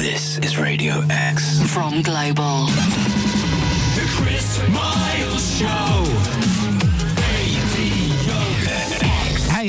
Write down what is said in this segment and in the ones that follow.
This is Radio X. From Global. The Chris Moyles Show.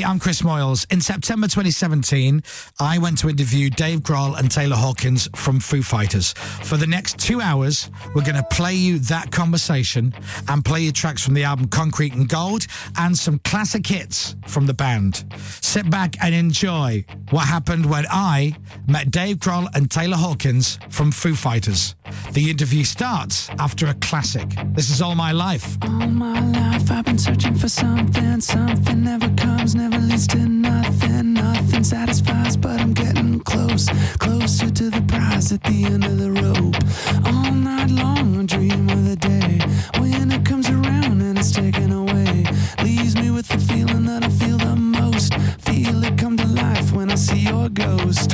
I'm Chris Moyles. In September 2017, I went to interview Dave Grohl and Taylor Hawkins from Foo Fighters. For the next two hours, we're going to play you that conversation and play you tracks from the album Concrete and Gold and some classic hits from the band. Sit back and enjoy what happened when I met Dave Grohl and Taylor Hawkins from Foo Fighters. The interview starts after a classic. This is All My Life. All my life I've been searching for something, something never comes, never leads to nothing, nothing satisfies, but I'm getting close, closer to the prize at the end of the rope. All night long I dream of the day when it comes around and it's taken away, leaves me with the feeling that I feel the most, feel it come to life when I see your ghost.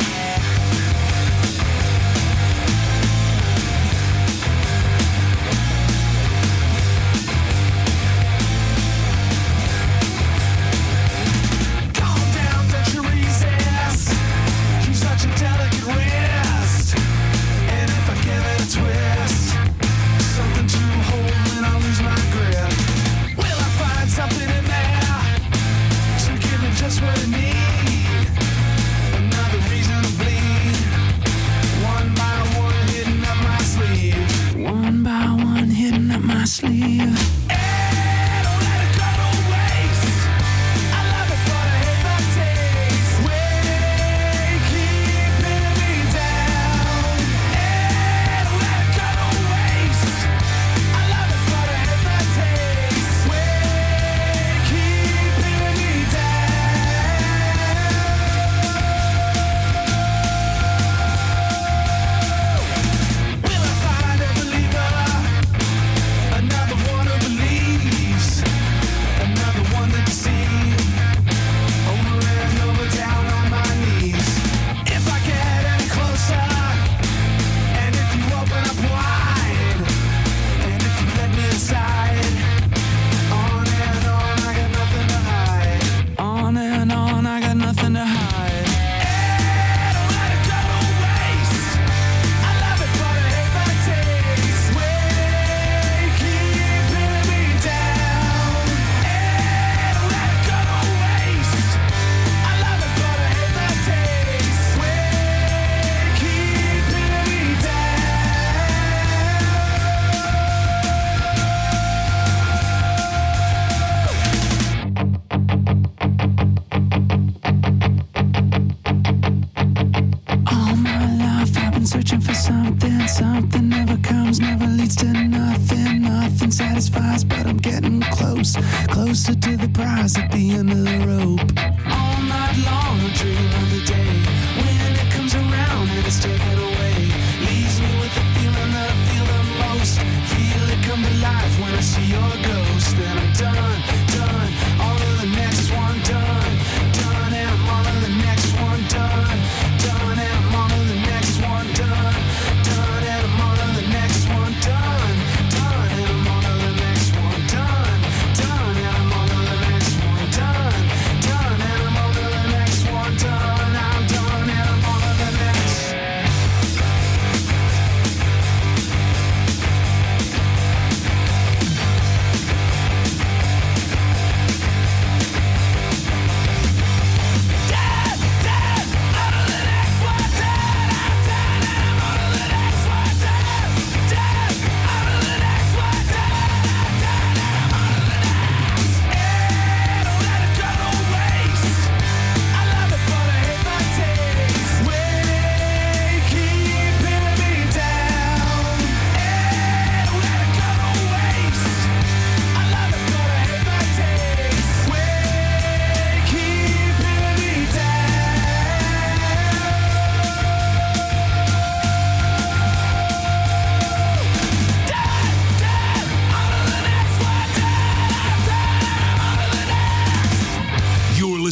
Sleeve.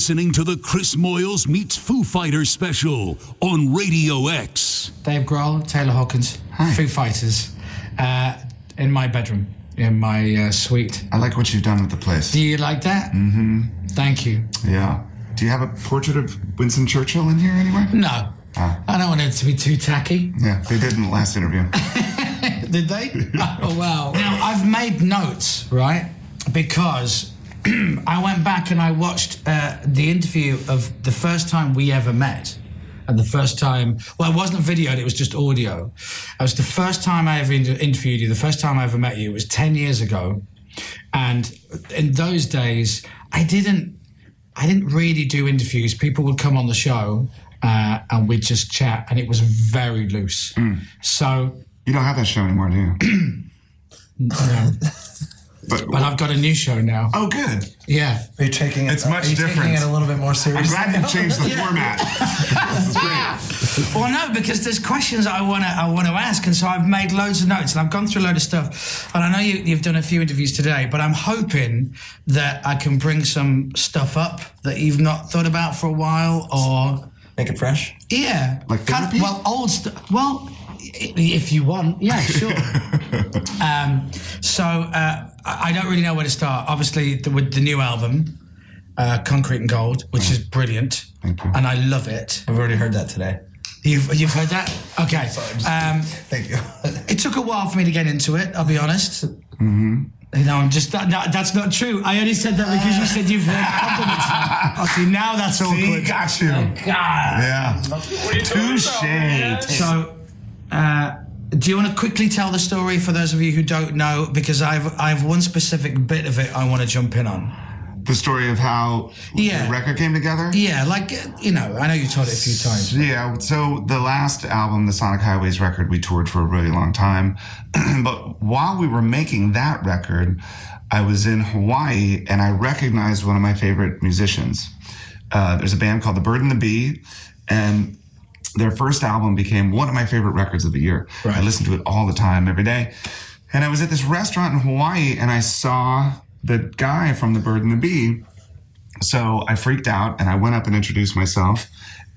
Listening to the Chris Moyles meets Foo Fighters special on Radio X. Dave Grohl, Taylor Hawkins, Foo Fighters, uh, in my bedroom, in my uh, suite. I like what you've done with the place. Do you like that? Mm-hmm. Thank you. Yeah. Do you have a portrait of Winston Churchill in here anywhere? No. I don't want it to be too tacky. Yeah, they did in the last interview. Did they? oh wow! Now I've made notes, right? Because I went back and I watched uh, the interview of the first time we ever met. And the first time, well, it wasn't videoed, it was just audio. It was the first time I ever inter- interviewed you, the first time I ever met you. It was 10 years ago. And in those days, I didn't, I didn't really do interviews. People would come on the show uh, and we'd just chat, and it was very loose. So You don't have that show anymore, do you? no. But, But I've got a new show now. oh, good. Yeah. Are you taking it? It's much are you different. taking it a little bit more seriously. I'm glad you changed the format. this is great. Well, no, because there's questions I want to I want to ask, and so I've made loads of notes and I've gone through a load of stuff. And I know you, you've done a few interviews today, but I'm hoping that I can bring some stuff up that you've not thought about for a while, or Make it fresh. yeah, Like kind of- well, old stuff. Well, if you want, yeah, sure. um, so uh, I I don't really know where to start. Obviously, the, with the new album, uh, Concrete and Gold, which is brilliant, Thank you. and I love it. I've already heard that today. You've you've heard that? Okay. Um, Thank you. it took a while for me to get into it. I'll be honest. Mm-hmm. You know, I'm just that, that, that's not true. I only said that because you said you've heard compliments. Oh, see, now that's See, awkward. got you. God. Yeah. Touche. So, uh, do you want to quickly tell the story for those of you who don't know? Because I've I've one specific bit of it I want to jump in on. The story of how Yeah. the record came together? Yeah, like you know, I know you told it a few times. Yeah, so the last album, the Sonic Highways record, we toured for a really long time. but while we were making that record, I was in Hawaii and I recognized one of my favorite musicians. Uh, there's a band called The Bird and the Bee, and their first album became one of my favorite records of the year. I listened to it all the time, every day. And I was at this restaurant in Hawaii and I saw the guy from The Bird and the Bee. So I freaked out and I went up and introduced myself.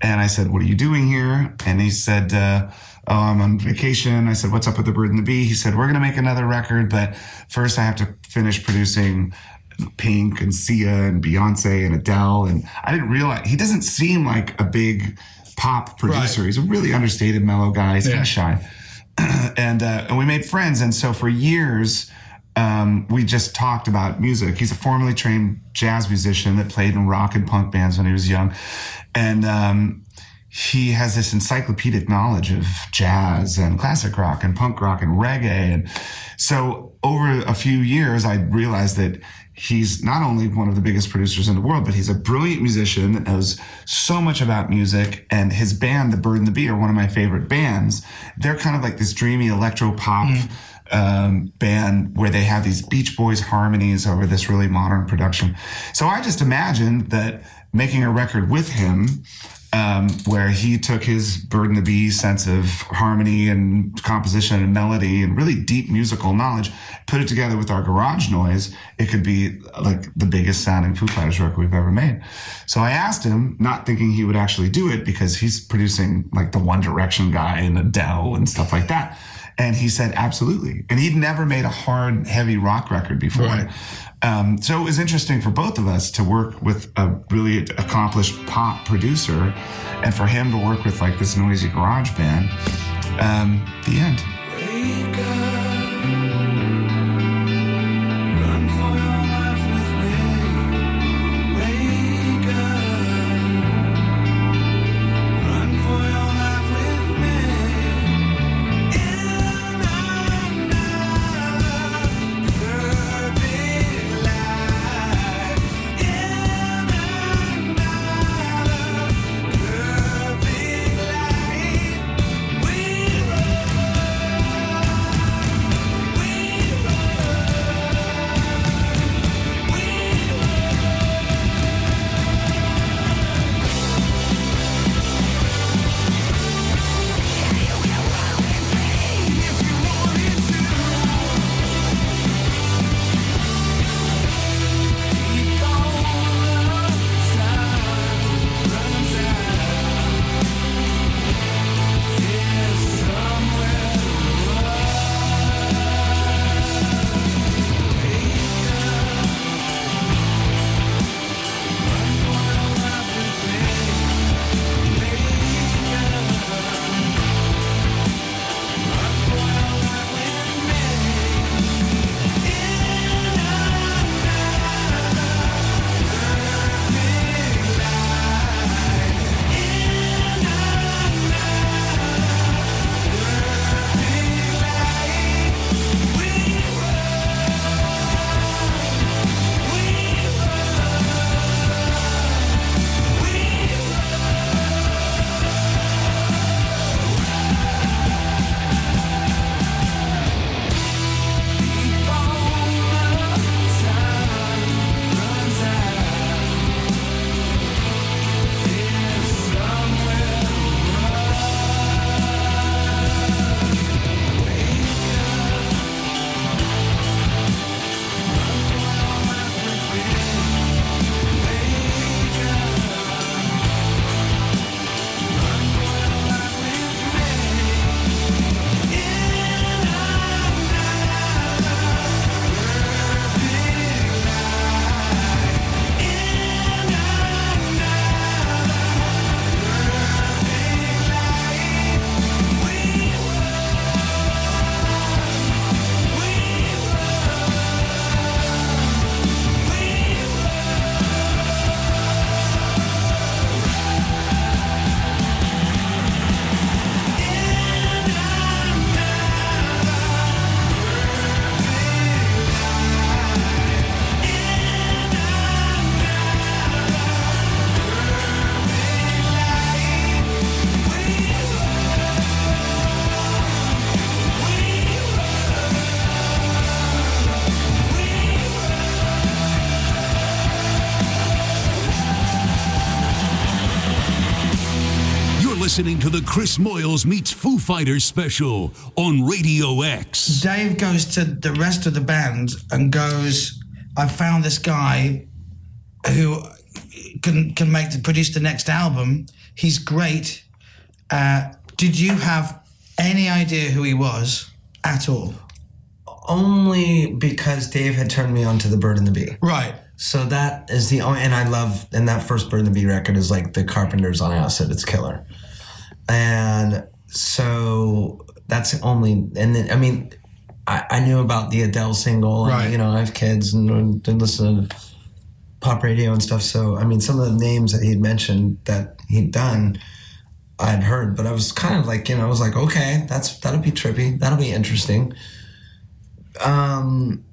And I said, What are you doing here? And he said, uh, Oh, I'm on vacation. I said, What's up with the bird and the bee? He said, We're going to make another record, but first I have to finish producing Pink and Sia and Beyonce and Adele. And I didn't realize he doesn't seem like a big pop producer. Right. He's a really understated, mellow guy. He's kind Yeah. of shy. and uh, and we made friends. And so for years, um, we just talked about music. He's a formerly trained jazz musician that played in rock and punk bands when he was young, and um, he has this encyclopedic knowledge of jazz and classic rock and punk rock and reggae. And so over a few years, I realized that he's not only one of the biggest producers in the world, but he's a brilliant musician that knows so much about music. And his band, The Bird and the Bee, are one of my favorite bands. They're kind of like this dreamy electro pop um, band where they have these Beach Boys harmonies over this really modern production. So I just imagined that making a record with him um, where he took his Bird and the Bee sense of harmony and composition and melody and really deep musical knowledge, put it together with our garage noise, it could be like the biggest sounding Foo Fighters record we've ever made. So I asked him, not thinking he would actually do it because he's producing like the One Direction guy and Adele and stuff like that. And he said, absolutely. And he'd never made a hard, heavy rock record before. Um, so it was interesting for both of us to work with a really accomplished pop producer and for him to work with like this noisy garage band. Um, the end. Listening to the Chris Moyles meets Foo Fighters special on Radio X. Dave goes to the rest of the band and goes, I found this guy who can can make the, produce the next album. He's great. Uh, did you have any idea who he was at all? Only because Dave had turned me on to the Bird and the Bee. Right. So that is the only, and I love, and that first Bird and the Bee record is like the Carpenters on Acid. It's killer. And so that's only, and then, I mean, I, I knew about the Adele single, and, Right. you know, I have kids and, and listen to pop radio and stuff. So, I mean, some of the names that he'd mentioned that he'd done, I'd heard, but I was kind of like, you know, I was like, okay, that's, that'll be trippy. That'll be interesting. Um,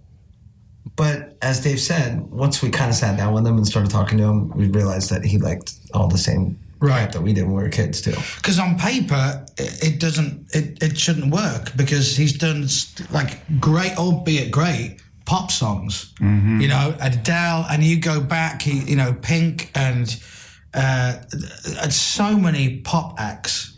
but as Dave said, once we kind of sat down with him and started talking to him, we realized that he liked all the same Right. that we did when we were kids too. Because on paper, it, doesn't, it, it shouldn't work because he's done like great, albeit great, pop songs. You know, Adele, and you go back, he, you know, Pink, and uh, and so many pop acts.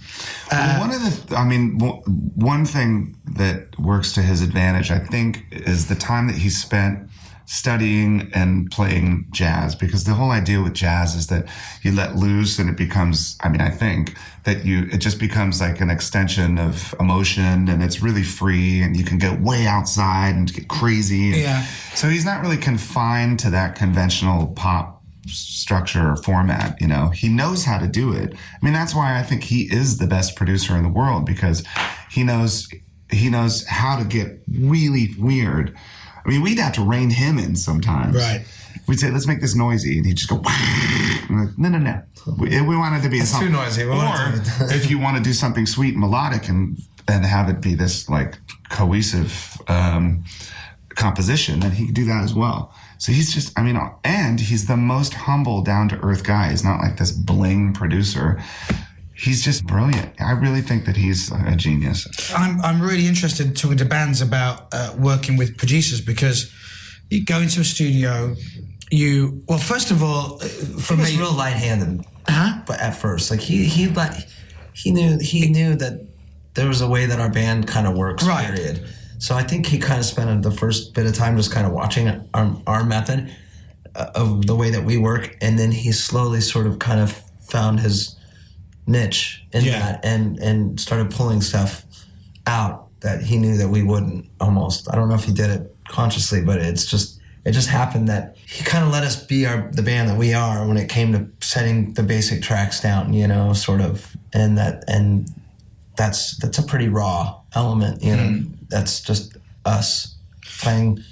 Well, one of the, th- I mean, w- one thing that works to his advantage, I think, is the time that he spent studying and playing jazz. Because the whole idea with jazz is that you let loose and it becomes, I mean, I think that you, it just becomes like an extension of emotion and it's really free and you can go way outside and get crazy. Yeah. So he's not really confined to that conventional pop structure or format. You know, he knows how to do it. I mean, that's why I think he is the best producer in the world because he knows he knows how to get really weird. I mean, we'd have to rein him in sometimes. Right. We'd say, let's make this noisy. And he'd just go, like, no, no, no. We, we want it to be a song. too noisy. We Or want it to- if you want to do something sweet and melodic and, and have it be this like cohesive, um, composition, then he could do that as well. So he's just, I mean, and he's the most humble, down to earth guy. He's not like this bling producer. He's just brilliant. I really think that he's a genius. I'm, I'm really interested in talking to bands about uh, working with producers because you go into a studio, you, well, first of all, uh, for He was me, real light-handed, Huh? but at first, like he he let he knew he knew that there was a way that our band kind of works. Right. Period. So I think he kind of spent the first bit of time just kind of watching our, our method uh, of the way that we work, and then he slowly sort of kind of found his niche in Yeah. that, and and started pulling stuff out that he knew that we wouldn't. Almost, I don't know if he did it consciously, but it's just it just happened that he kind of let us be our the band that we are when it came to setting the basic tracks down, you know, sort of, and that and that's that's a pretty raw element, you know. Mm. That's just us playing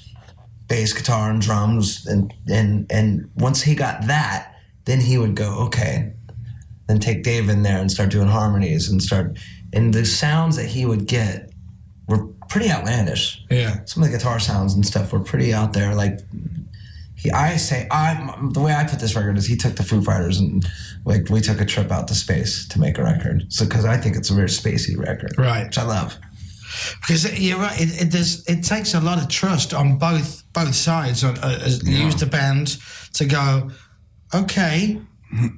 bass guitar and drums and and and once he got that, then he would go, okay, then take Dave in there and start doing harmonies and start and the sounds that he would get were pretty outlandish. yeah. Some of the guitar sounds and stuff were pretty out there. Like he, I say, I the way I put this record is he took the Foo Fighters and like we took a trip out to space to make a record. So because I think it's a very spacey record, Right. Which I love. Because you're right, it, it, it takes a lot of trust on both both sides. On uh, you use the band to go, okay,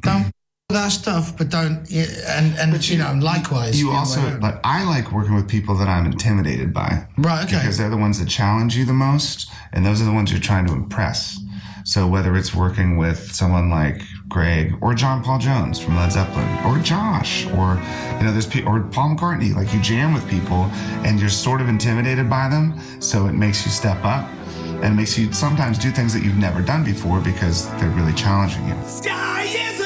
don't do that stuff, but don't, yeah, and and you know, likewise. You know, also, whatever. like, I like working with people that I'm intimidated by. Right, okay. Because they're the ones that challenge you the most, and those are the ones you're trying to impress. So whether it's working with someone like Greg or John Paul Jones from Led Zeppelin or Josh or you know there's pe- or Paul McCartney like you jam with people and you're sort of intimidated by them so it makes you step up and makes you sometimes do things that you've never done before because they're really challenging you. Sky is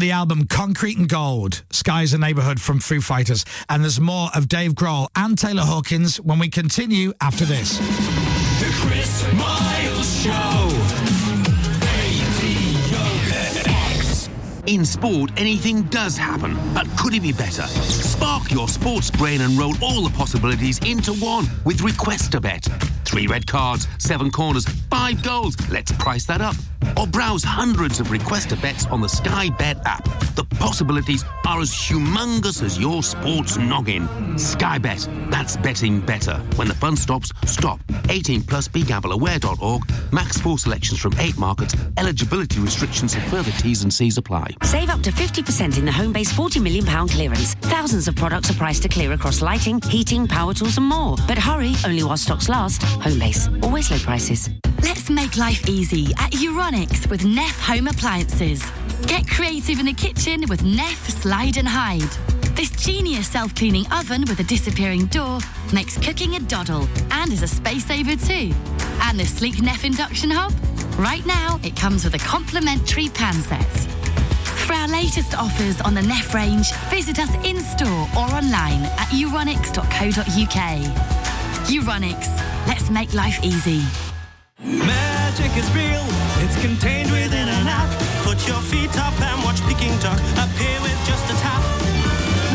the album Concrete and Gold, Sky's a Neighborhood from Foo Fighters. And there's more of Dave Grohl and Taylor Hawkins when we continue after this. The Chris Moyles Show. In sport, anything does happen, but could it be better? Spark your sports brain and roll all the possibilities into one with Request a Bet. Three red cards, seven corners, five goals. Let's price that up. Or browse hundreds of Request a Bets on the Sky Bet app. The possibilities are as humongous as your sports noggin. Sky Bet, that's betting better. When the fun stops, stop. 18 plus begambleaware.org. Max four selections from eight markets. Eligibility restrictions and further T's and C's apply. Save up to 50% in the Homebase £40 million clearance. Thousands of products are priced to clear across lighting, heating, power tools, and more. But hurry, only while stocks last. Homebase, always low prices. Let's make life easy at Euronics with Neff Home Appliances. Get creative in the kitchen with Neff Slide and Hide. This genius self cleaning oven with a disappearing door makes cooking a doddle and is a space saver too. And the sleek Neff induction hob? Right now, it comes with a complimentary pan set. For our latest offers on the Neff range, visit us in store or online at euronics.co.uk. Euronics, let's make life easy. Magic is real, it's contained within an app. Put your feet up and watch Peking Duck appear with just a tap.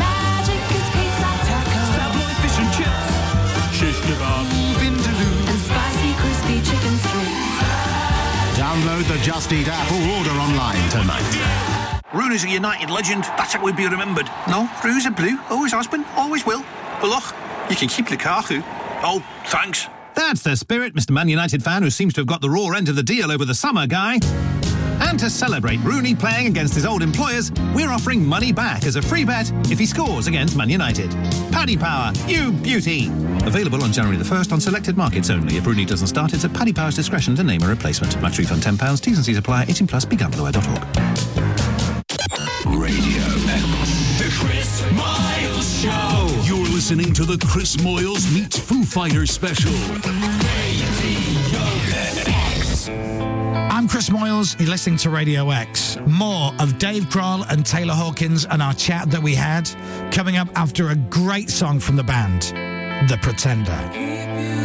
Magic is pizza, tacos, Savoy fish and chips, shish kebab, vindaloo. and spicy crispy chicken strips. Download the Just Eat app or order online tonight. Rooney's a United legend. That's how we'd be remembered. No, Rooney's a blue. Always has been. Always will. Look, you can keep Lukaku. Oh, thanks. That's the spirit, Mr. Man United fan who seems to have got the raw end of the deal over the summer, guy. And to celebrate Rooney playing against his old employers, we're offering money back as a free bet if he scores against Man United. Paddy Power, you beauty! Available on January the 1st on selected markets only. If Rooney doesn't start, it's at Paddy Power's discretion to name a replacement. Match refund £10, T's and C's apply, 18 plus, begambleaware.org. listening to the Chris Moyles meets Foo Fighters special. I'm Chris Moyles. You're listening to Radio X. More of Dave Grohl and Taylor Hawkins and our chat that we had coming up after a great song from the band, The Pretender.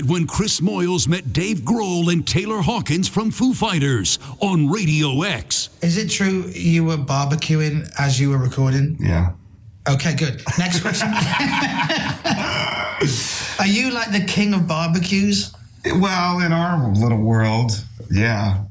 At when Chris Moyles met Dave Grohl and Taylor Hawkins from Foo Fighters on Radio X. Is it true you were barbecuing as you were recording? Yeah. Okay, good. Next question. Are you like the king of barbecues? Well, in our little world, yeah.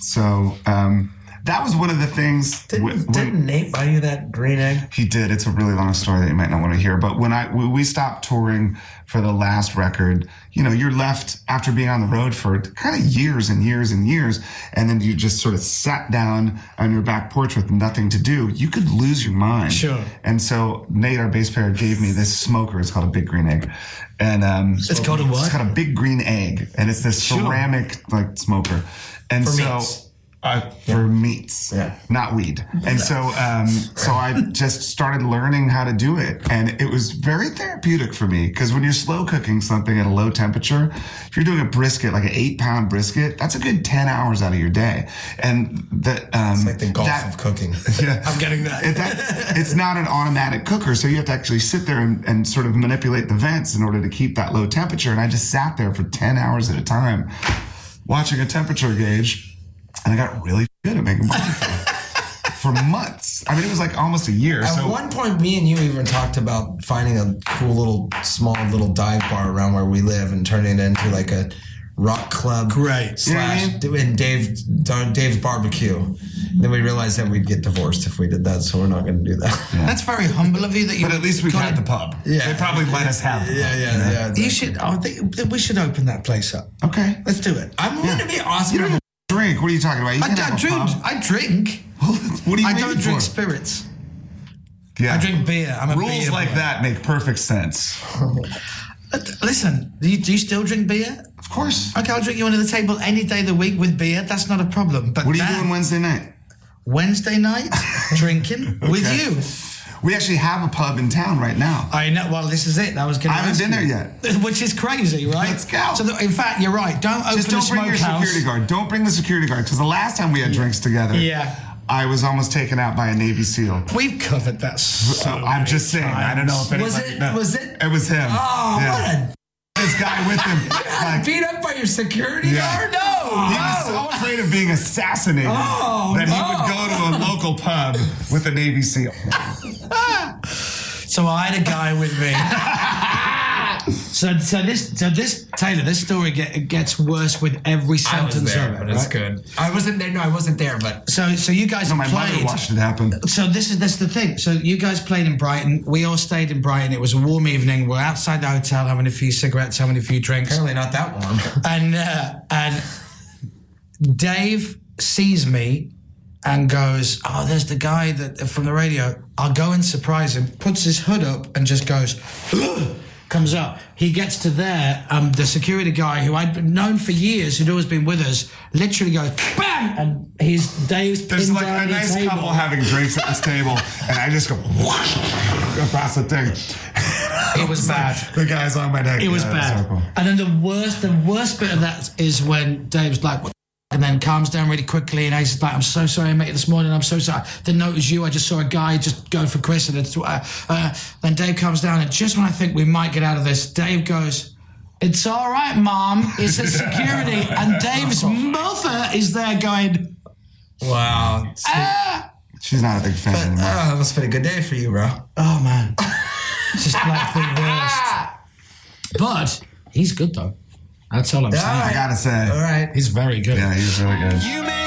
So um, that was one of the things. Didn't, didn't Nate buy you that green egg? He did. It's a really long story that you might not want to hear. But when I when we stopped touring for the last record, you know, you're left after being on the road for kind of years and years and years, and then you just sort of sat down on your back porch with nothing to do. You could lose your mind. Sure. And so Nate, our bass player, gave me this smoker. It's called a Big Green Egg, and um, It's called a what? It's called a Big Green Egg, and it's this Sure. ceramic like smoker. And For so. meats. Uh, for meats, Yeah. not weed. And so, um, so I just started learning how to do it, and it was very therapeutic for me because when you're slow cooking something at a low temperature, if you're doing a brisket, like an eight pound brisket, that's a good ten hours out of your day. And that, um, It's like the golf that- of cooking. yeah. I'm getting that. It- that- it's not an automatic cooker, so you have to actually sit there and, and sort of manipulate the vents in order to keep that low temperature. And I just sat there for 10 hours at a time watching a temperature gauge, and I got really good at making barbecue for months. I mean, it was like almost a year. At so one point, me and you even talked about finding a cool little, small little dive bar around where we live and turning it into like a rock club. right? Slash Yeah. doing Dave Dave's barbecue. Then we realized that we'd get divorced if we did that, so we're not going to do that. That's very humble of you that you. but at least we got had it. the pub. Yeah. They probably let us have the Yeah, pub. yeah, yeah. You should. Oh, I think we should open that place up. Okay. Let's do it. I'm going to be awesome. You don't even drink. What are you talking about? You I, I drink. I drink. What are you I don't drink for? spirits. Yeah. I drink beer. I'm a Rules beer like boy. that make perfect sense. Listen, do you, do you still drink beer? Of course. Okay, I'll drink you under the table any day of the week with beer. That's not a problem. But What are you that- doing Wednesday night? Wednesday night drinking with you. We actually have a pub in town right now. I know. Well, this is it. I was going I haven't been there yet. Which is crazy, right? Let's go. So, that, in fact, you're right. Don't open Just don't a bring your smokehouse. security guard. Don't bring the security guard because the last time we had drinks together, Yeah. I was almost taken out by a Navy SEAL. We've covered that so So I'm just saying. I don't know if Was it- no. was it- It was him. Oh, Yeah. what This guy with him. a. like, beat up by your security Yeah. guard? No. he was so afraid of being assassinated Oh, that he no. would go to a local pub with a Navy SEAL. So I had a guy with me. so, so this, so this Taylor, this story get, gets worse with every I was sentence there, of it. but it's right? good. I wasn't there. No, I wasn't there, but So, so you guys So my played. mother watched it happen. So this is that's the thing. So you guys played in Brighton. We all stayed in Brighton. It was a warm evening. We're outside the hotel having a few cigarettes, having a few drinks, apparently not that warm. and uh, and Dave sees me and goes, "Oh, there's the guy that from the radio." I'll go and surprise him. Puts his hood up and just goes. Comes up. He gets to there. Um, the security guy who I'd known for years, who'd always been with us, literally goes bang, and he's Dave's There's like a nice table. couple having drinks at this table, and I just go whoosh across the thing. It was bad. The guy's on my neck. It was Yeah, bad. so cool. And then the worst, the worst bit of that is when Dave's like? And then calms down really quickly, and he's like, "I'm so sorry, I met you this morning. I'm so sorry. Didn't know it was you. I just saw a guy just go for Chris." And it's, uh, uh, then Dave comes down, and just when I think we might get out of this, Dave goes, "It's all right, Mom. It's a security." and Dave's mother is there going, wow. "Ah." She's not a big fan But, anymore. uh, must have been a good day for you, bro. Oh man, just like the worst. But he's good though. That's all I'm saying. I gotta say. All right. He's very good. Yeah, he's really good.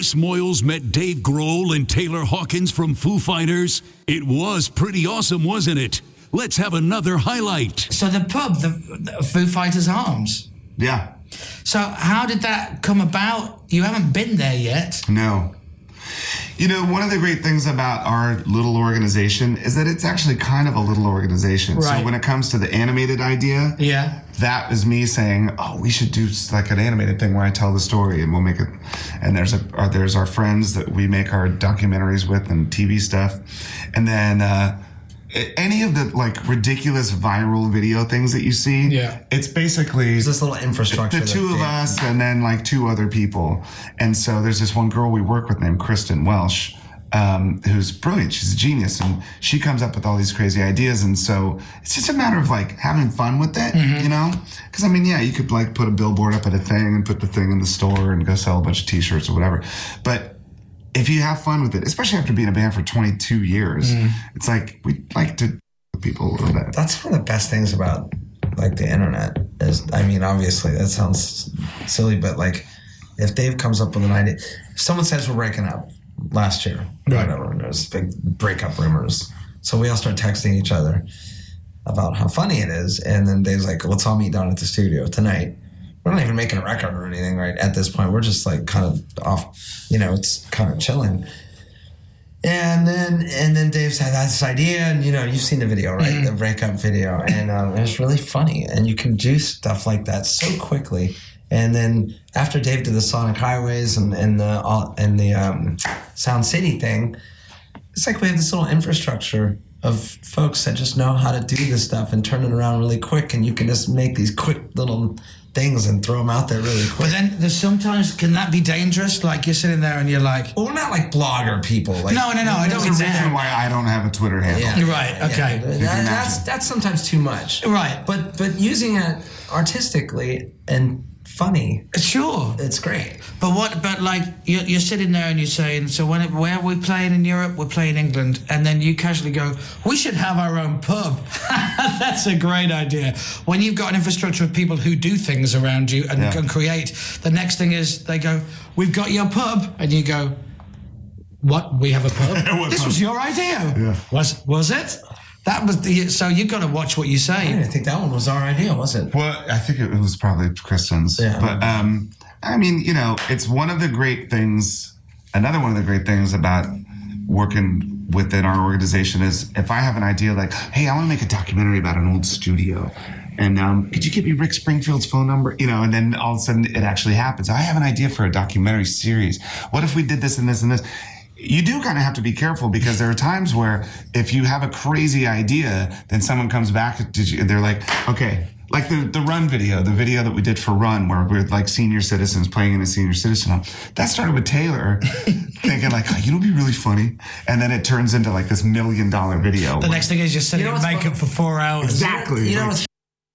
Chris Moyles met Dave Grohl and Taylor Hawkins from Foo Fighters? It was pretty awesome, wasn't it? Let's have another highlight. So the pub, the, the Foo Fighters Arms. Yeah. So how did that come about? You haven't been there yet. No. You know, one of the great things about our little organization is that it's actually kind of a little organization. Right. So when it comes to the animated idea, Yeah. that is me saying, "Oh, we should do like an animated thing where I tell the story, and we'll make it." And there's a there's our friends that we make our documentaries with and TV stuff, and then uh, any of the like ridiculous viral video things that you see. Yeah. it's basically There's this little infrastructure. the two of they- us and then like two other people. And so there's this one girl we work with named Kristen Welsh, um, who's brilliant. She's a genius and she comes up with all these crazy ideas. And so it's just a matter of like having fun with it, you know? Cause I mean, yeah, you could like put a billboard up at a thing and put the thing in the store and go sell a bunch of t-shirts or whatever. But if you have fun with it, especially after being a band for 22 years, mm-hmm. it's like we like to with people a little bit. That's one of the best things about like the internet is I mean obviously that sounds silly but like if Dave comes up with an idea if someone says we're breaking up last year or Right. whatever and there's big breakup rumors so we all start texting each other about how funny it is and then Dave's like let's all meet down at the studio tonight we're not even making a record or anything right at this point we're just like kind of off you know it's kind of chilling and then and then Dave's had this idea, and you know you've seen the video, right? The breakup video, and um, it was really funny. And you can do stuff like that so quickly. And then after Dave did the Sonic Highways and and the all, and the um, Sound City thing, it's like we have this little infrastructure of folks that just know how to do this stuff and turn it around really quick, and you can just make these quick little things and throw them out there really quick. But then there's sometimes can that be dangerous? Like you're sitting there and you're like, well, we're not like blogger people. Like, no, no, no. I don't There's a reason why I don't have a Twitter handle. Yeah. You're right. Okay. Yeah, that- that's that's sometimes too much. Right. But but using it artistically and funny, Sure. it's great. But what? But like you're, you're sitting there and you're saying, so when it, where are we playing in Europe? We're playing England, and then you casually go, we should have our own pub. That's a great idea. When you've got an infrastructure of people who do things around you and Yeah. can create, the next thing is they go, we've got your pub, and you go, what? We have a pub? This pub? was your idea. Yeah. Was was it? That was the. So you got to watch what you say. I say. didn't think that one was our idea, was it? Well, I think it was probably Kristen's. Yeah. But um, I mean, you know, it's one of the great things. Another one of the great things about working within our organization is if I have an idea like, hey, I want to make a documentary about an old studio. And um, could you give me Rick Springfield's phone number? You know, and then all of a sudden it actually happens. I have an idea for a documentary series. What if we did this and this and this? You do kind of have to be careful because there are times where if you have a crazy idea, then someone comes back to you and they're like, okay, like the, the run video, the video that we did for run where we're like senior citizens playing in a senior citizen home. That started with Taylor thinking like, oh, you know, be really funny. And then it turns into like this million dollar video. The next thing is you're sitting You know in what's makeup for four hours. exactly. You know Like, what's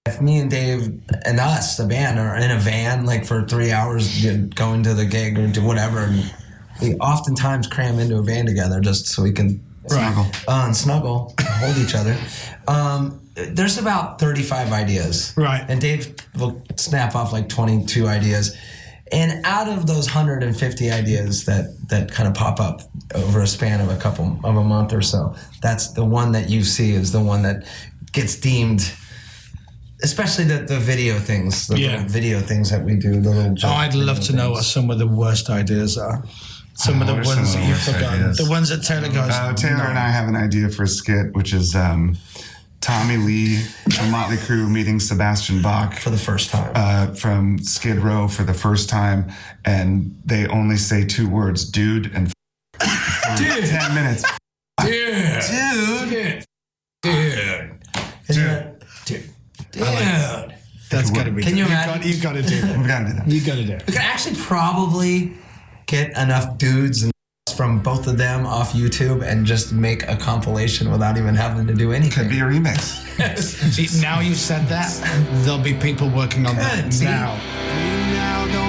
if me and Dave and us, the band, are in a van like for three hours going to the gig or do whatever, and we oftentimes cram into a van together just so we can Snuggle. uh, and snuggle, hold each other. Um, there's about 35 ideas. Right. And Dave will snap off like 22 ideas. And out of those 150 ideas that, that kind of pop up over a span of a couple of a month or so, that's the one that you see is the one that gets deemed, especially the, the video things, the Yeah. video things that we do. The little Oh, I'd love to know what some of the worst ideas are. Some of the what are some ones that you've forgotten. ideas? The ones that Taylor goes. Uh, Taylor and I have an idea for a skit, which is um, Tommy Lee from Motley Crue meeting Sebastian Bach for the first time. uh, from Skid Row for the first time, and they only say two words, "dude" and f- for ten minutes. Dude. Dude, Dude. Isn't? Dude. Dude. That's got to be. Can you you've imagine? got, you've got to do that. we gotta do that. You got to do it. We could actually probably get enough dudes and from both of them off YouTube and just make a compilation without even having to do anything. Could be a remix. See, now you've said that, there'll be people working on that Good, see? now.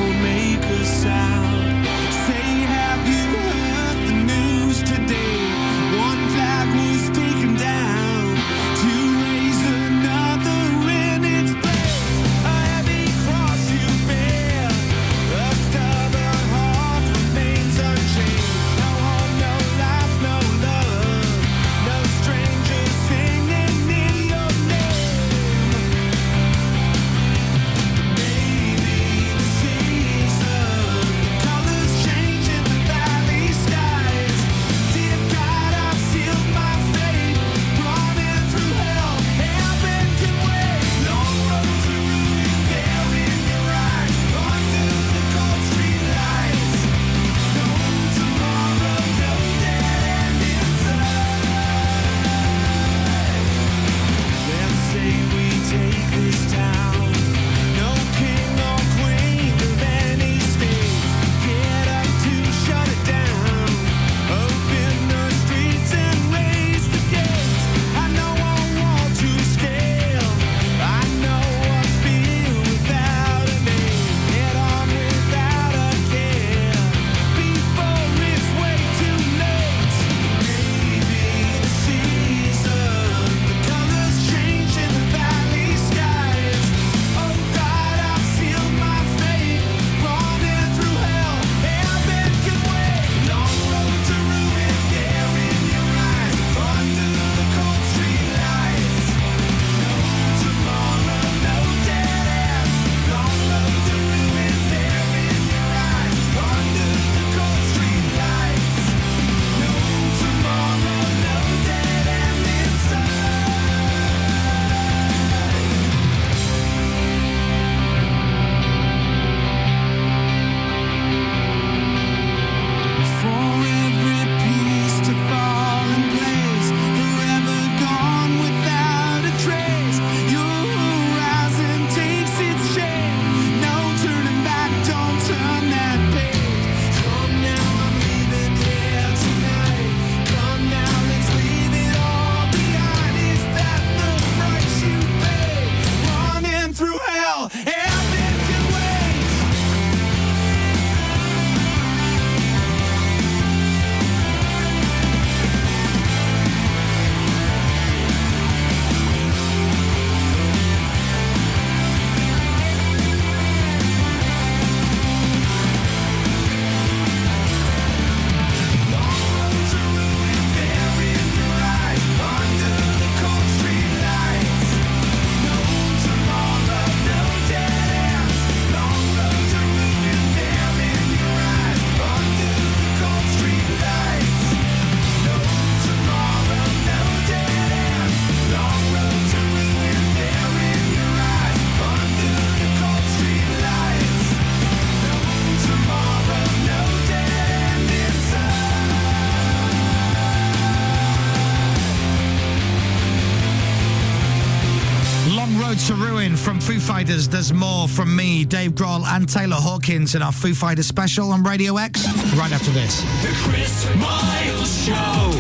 Fighters. There's more from me, Dave Grohl, and Taylor Hawkins in our Foo Fighters special on Radio X right after this. The Chris Moyles Show.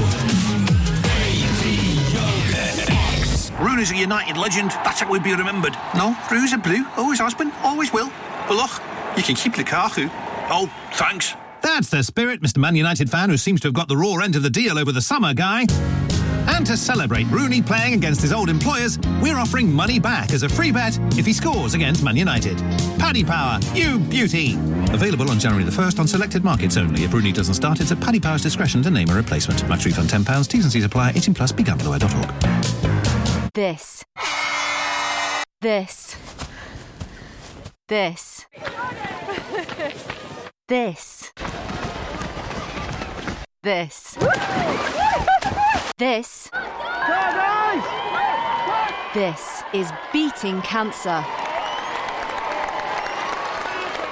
Rooney's a United legend. That's how we'll be remembered. No, Roo's a blue. Always has been. Always will. But look, you can keep Lukaku. Oh, thanks. That's the spirit, Mr. Man United fan who seems to have got the raw end of the deal over the summer guy. And to celebrate Rooney playing against his old employers, we're offering money back as a free bet if he scores against Man United. Paddy Power, you beauty! Available on January the 1st on selected markets only. If Rooney doesn't start, it's at Paddy Power's discretion to name a replacement. Max refund £10. T's and C's apply. 18 plus. BeGambleAware.org. This. This. This. This. This. This. This is beating cancer.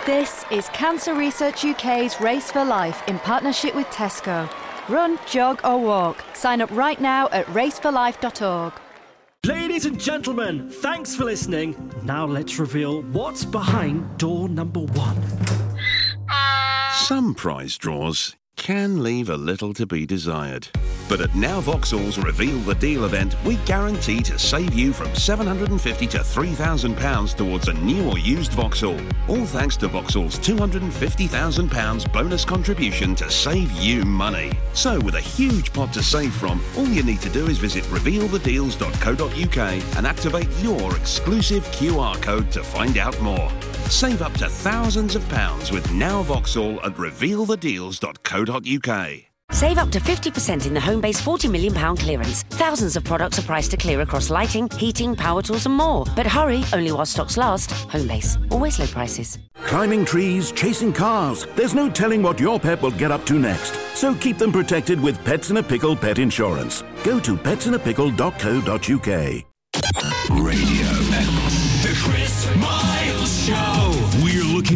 This is Cancer Research UK's Race for Life in partnership with Tesco. Run, jog, or walk. Sign up right now at raceforlife.org. Ladies and gentlemen, thanks for listening. Now let's reveal what's behind door number one. Some prize draws can leave a little to be desired. But at Now Vauxhall's Reveal the Deal event, we guarantee to save you from £750 to £3,000 towards a new or used Vauxhall. All thanks to Vauxhall's £250,000 bonus contribution to save you money. So, with a huge pot to save from, all you need to do is visit revealthedeals.co.uk and activate your exclusive QR code to find out more. Save up to thousands of pounds with Now Vauxhall at revealthedeals.co.uk. Save up to 50% in the Homebase £40 million clearance. Thousands of products are priced to clear across lighting, heating, power tools, and more. But hurry, only while stocks last. Homebase, always low prices. Climbing trees, chasing cars. There's no telling what your pet will get up to next. So keep them protected with Pets in a Pickle pet insurance. Go to petsinapickle.co.uk. Radio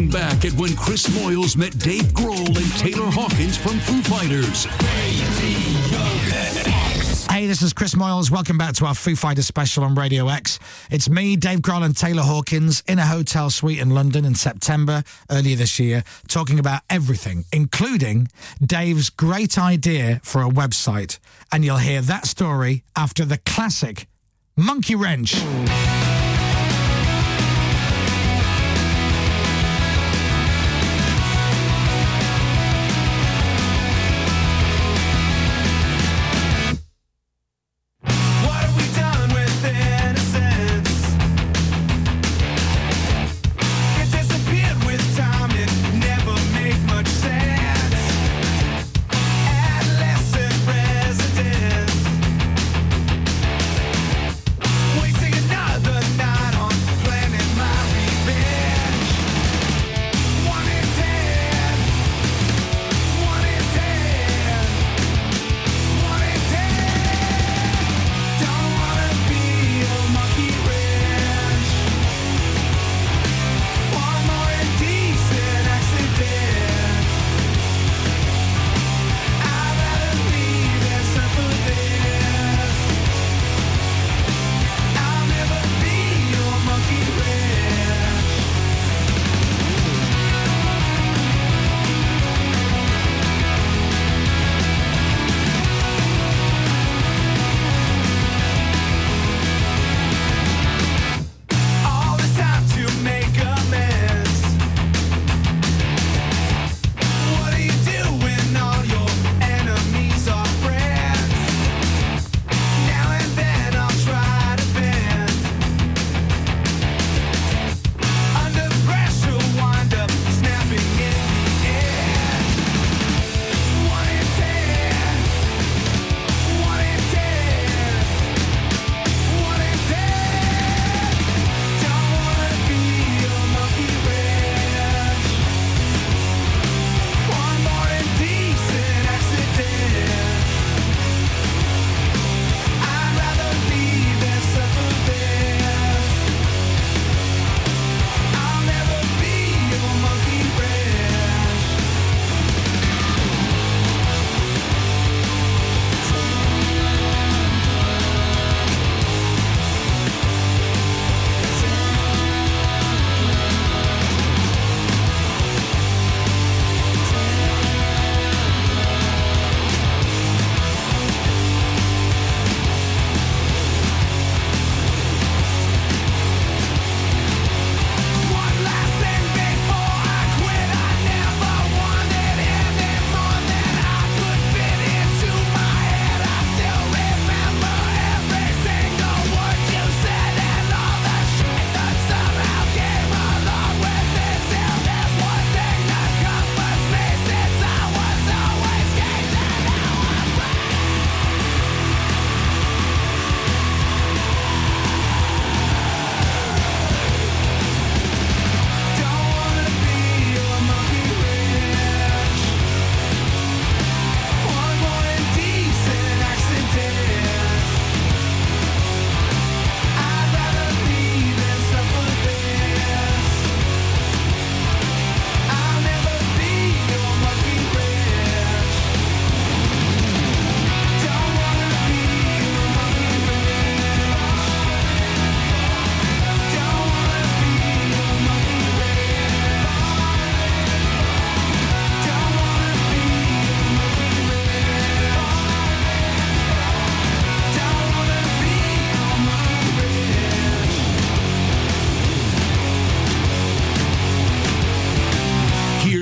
looking back at when Chris Moyles met Dave Grohl and Taylor Hawkins from Foo Fighters. Hey, this is Chris Moyles. Welcome back to our Foo Fighters special on Radio X. It's me, Dave Grohl, and Taylor Hawkins in a hotel suite in London in September earlier this year, talking about everything, including Dave's great idea for a website. And you'll hear that story after the classic Monkey Wrench.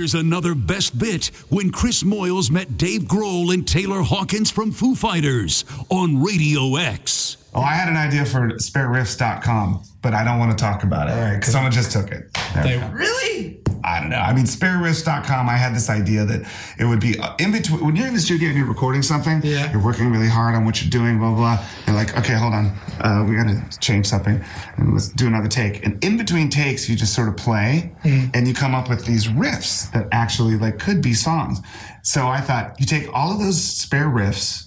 Here's another best bit when Chris Moyles met Dave Grohl and Taylor Hawkins from Foo Fighters on Radio X. Oh, I had an idea for spareriffs.com, but I don't want to talk about it. Someone just took it. There we go. Really? I don't know. I mean, spareriffs.com, I had this idea that it would be uh, in between. When you're in the studio and you're recording something, Yeah. you're working really hard on what you're doing, blah, blah, blah. You're like, okay, hold on. Uh, we got to change something and let's do another take. And in between takes, you just sort of play Mm. and you come up with these riffs that actually like could be songs. So I thought you take all of those spare riffs,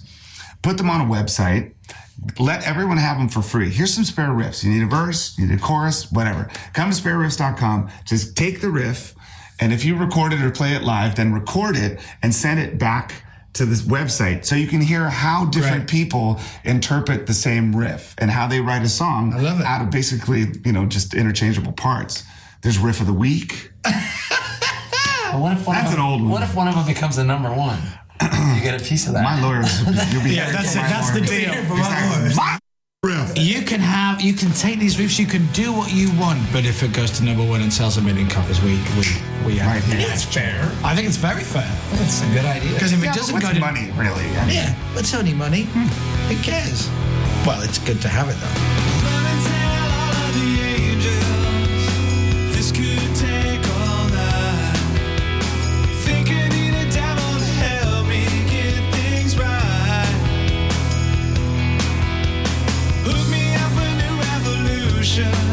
put them on a website, let everyone have them for free. Here's some spare riffs. You need a verse, you need a chorus, whatever. Come to spareriffs.com, just take the riff, and if you record it or play it live, then record it and send it back to this website so you can hear how different people interpret the same riff and how they write a song out of basically, you know, just interchangeable parts. There's riff of the week. What if one That's of an old one. What if one of them becomes the number one? You get a piece of that. My lawyers, you'll be Yeah, hearing that's from it. my That's the lawyers. deal. You can have, you can take these riffs, you can do what you want, but if it goes to number one and sells a million copies, we we we have. Right, yeah. it's fair. I think it's very fair. That's a good idea. Because if Yeah, it doesn't what's go to money, really? I mean- yeah, it's only money. Hmm. Who cares? Well, it's good to have it though. Revolution.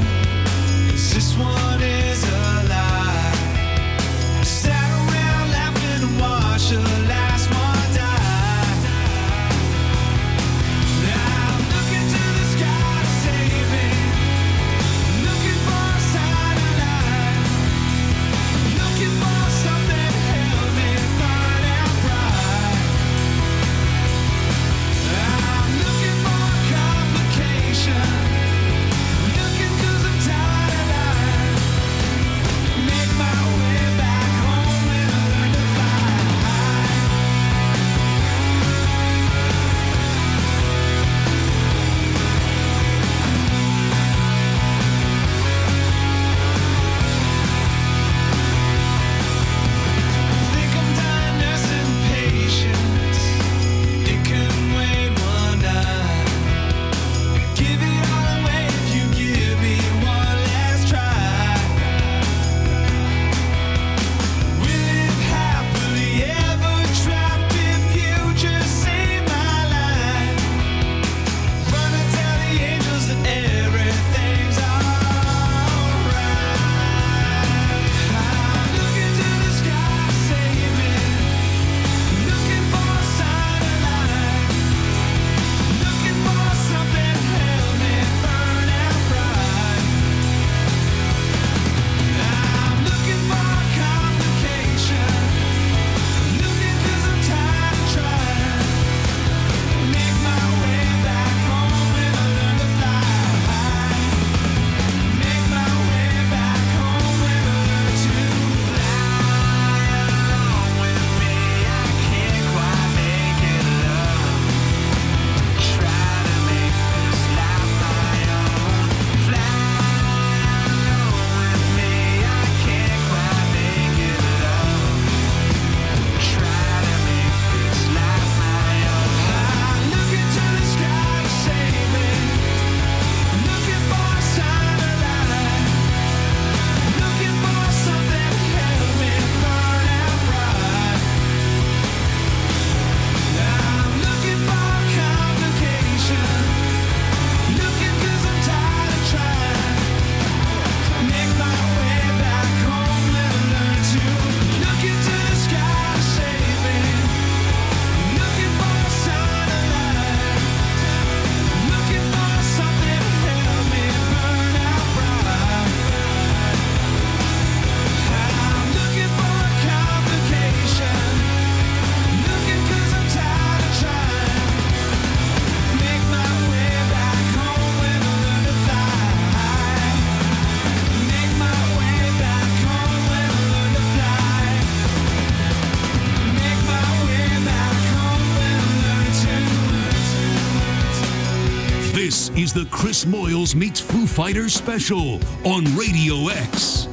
Chris Moyles meets Foo Fighters special on Radio X.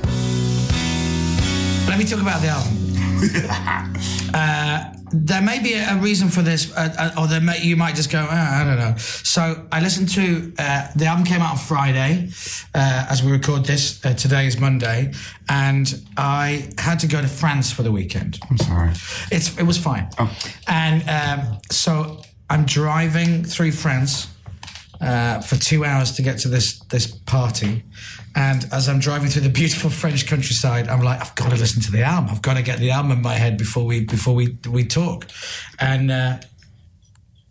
Let me talk about the album. uh, there may be a, a reason for this, uh, uh, or there may, you might just go, "Ah, I don't know. So I listened to uh, the album came out on Friday, uh, as we record this. Uh, today is Monday, and I had to go to France for the weekend. I'm sorry. It's it was fine. And um, so I'm driving through France uh, for two hours to get to this this party. And as I'm driving through the beautiful French countryside, I'm like, I've got to listen to the album. I've got to get the album in my head before we before we we talk. And uh,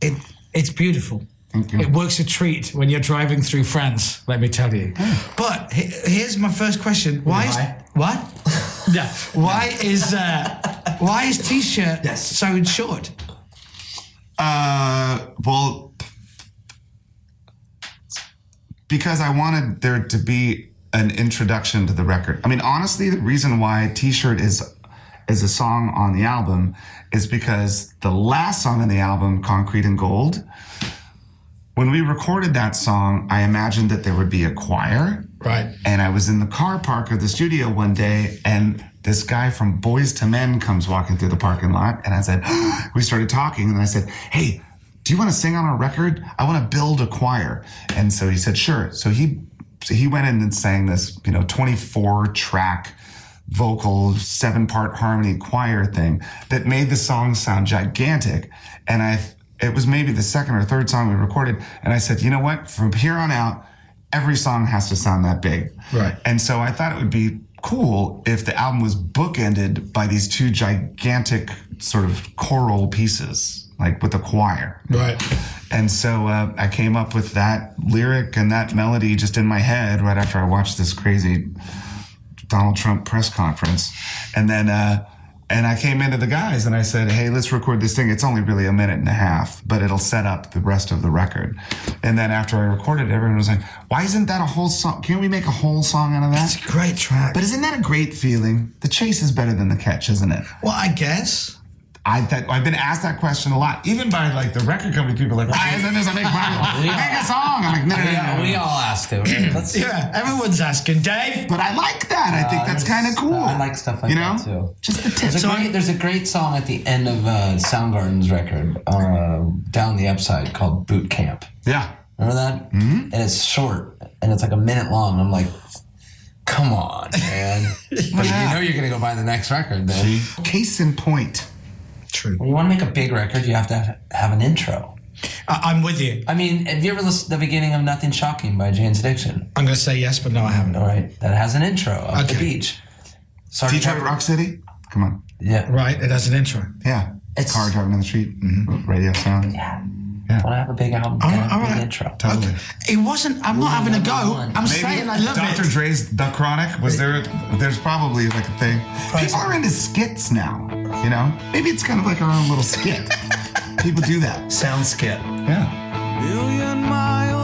it it's beautiful. It works a treat when you're driving through France. Let me tell you. But he- here's my first question: Why? Is, what? yeah. Why is uh, why is t-shirt yes. so short? Uh, well, because I wanted there to be an introduction to the record. I mean, honestly, the reason why T-shirt is is a song on the album is because the last song on the album, Concrete and Gold, when we recorded that song, I imagined that there would be a choir. Right. And I was in the car park of the studio one day and this guy from Boyz II Men comes walking through the parking lot. And I said, we started talking and I said, Hey, do you want to sing on our record? I want to build a choir. And so he said, sure. So he, so he went in and sang this, you know, 24 track vocal seven part harmony choir thing that made the song sound gigantic. And I, it was maybe the second or third song we recorded. And I said, you know what? From here on out, every song has to sound that big. Right. And so I thought it would be cool if the album was bookended by these two gigantic sort of choral pieces, like with a choir. Right. And so uh, I came up with that lyric and that melody just in my head right after I watched this crazy Donald Trump press conference. And then, uh, and I came into the guys and I said, Hey, let's record this thing. It's only really a minute and a half, but it'll set up the rest of the record. And then after I recorded it, everyone was like, Why isn't that a whole song? Can't we make a whole song out of that? It's a great track. But isn't that a great feeling? The chase is better than the catch, isn't it? Well, I guess. I that, I've been asked that question a lot, even by like the record company people. Like, why isn't this a big? We Make a song. I'm like, no, no, no, Yeah, no. we all ask it. right? Yeah, everyone's asking Dave. But I like that. I think Uh, that's kind of cool. I like stuff like you know? that too. Just the There's tips. a, great, there's a great song at the end of uh, Soundgarden's record, uh, Down the Upside, called Boot Camp. Yeah. Remember that? Mm-hmm. And it's short, and it's like a minute long. I'm like, come on, man. but you know you're going to go buy the next record then. Case in point. True. When you want to make a big record, you have to have an intro. I- I'm with you. I mean, have you ever listened to the beginning of Nothing Shocking by Jane's Addiction? I'm going to say yes, but no, I haven't. All right. That has an intro of the beach. Sorry, Detroit Rock City? Come on. Yeah. Right, it has an intro. Yeah. It's- Car driving down the street. Mm-hmm. Radio sound. Yeah. Yeah. Want to have a big album? All Get right, a big right. intro. Totally. It wasn't. I'm not having a go. I'm saying I love Dr. it. Dre's The Chronic was there. There's probably like a thing. People are into skits now. You know, maybe it's kind of like our own little skit. People do that. Sound skit. Yeah. Million miles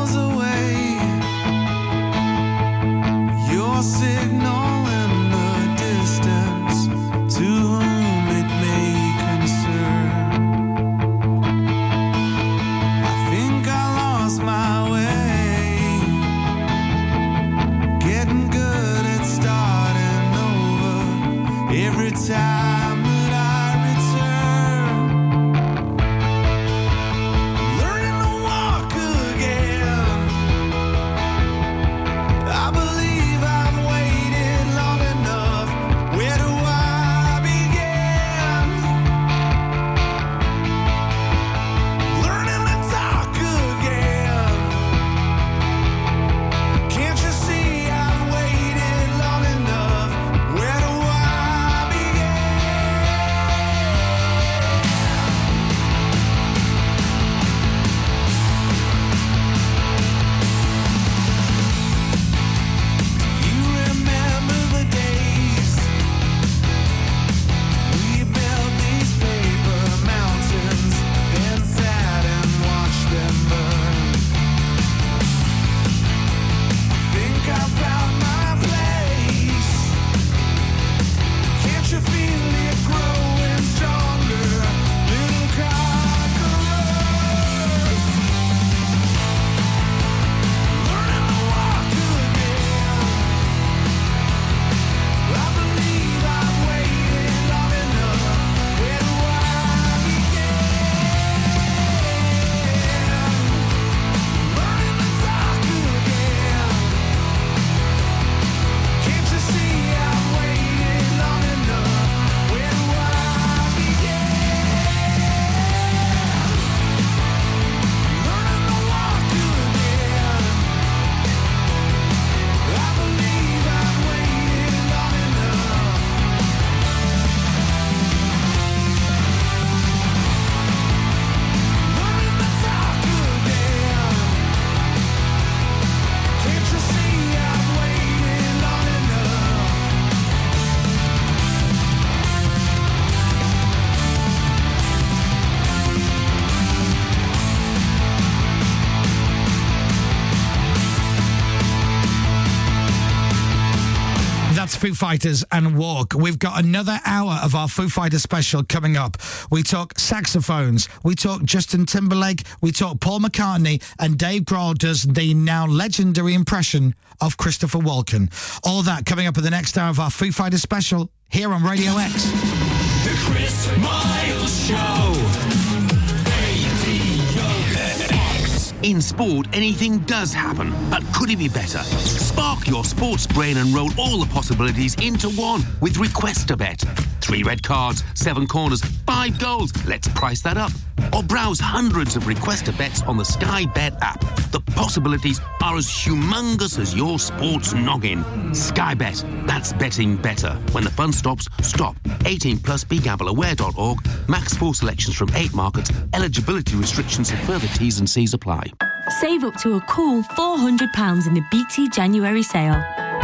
Foo Fighters and Walk. We've got another hour of our Foo Fighters special coming up. We talk saxophones, we talk Justin Timberlake, we talk Paul McCartney, and Dave Grohl does the now legendary impression of Christopher Walken. All that coming up in the next hour of our Foo Fighters special here on Radio X. The Chris Moyles Show. Radio X. In sport, anything does happen, but could it be better? Spark your sports brain and roll all the possibilities into one with Request a Bet. Three red cards, seven corners, five goals. Let's price that up. Or browse hundreds of Request a Bets on the Sky Bet app. The possibilities are as humongous as your sports noggin. Sky Bet, that's betting better. When the fun stops, stop. 18 plus begambleaware.org. Max four selections from eight markets. Eligibility restrictions and further T's and C's apply. Save up to a cool £400 in the BT January sale.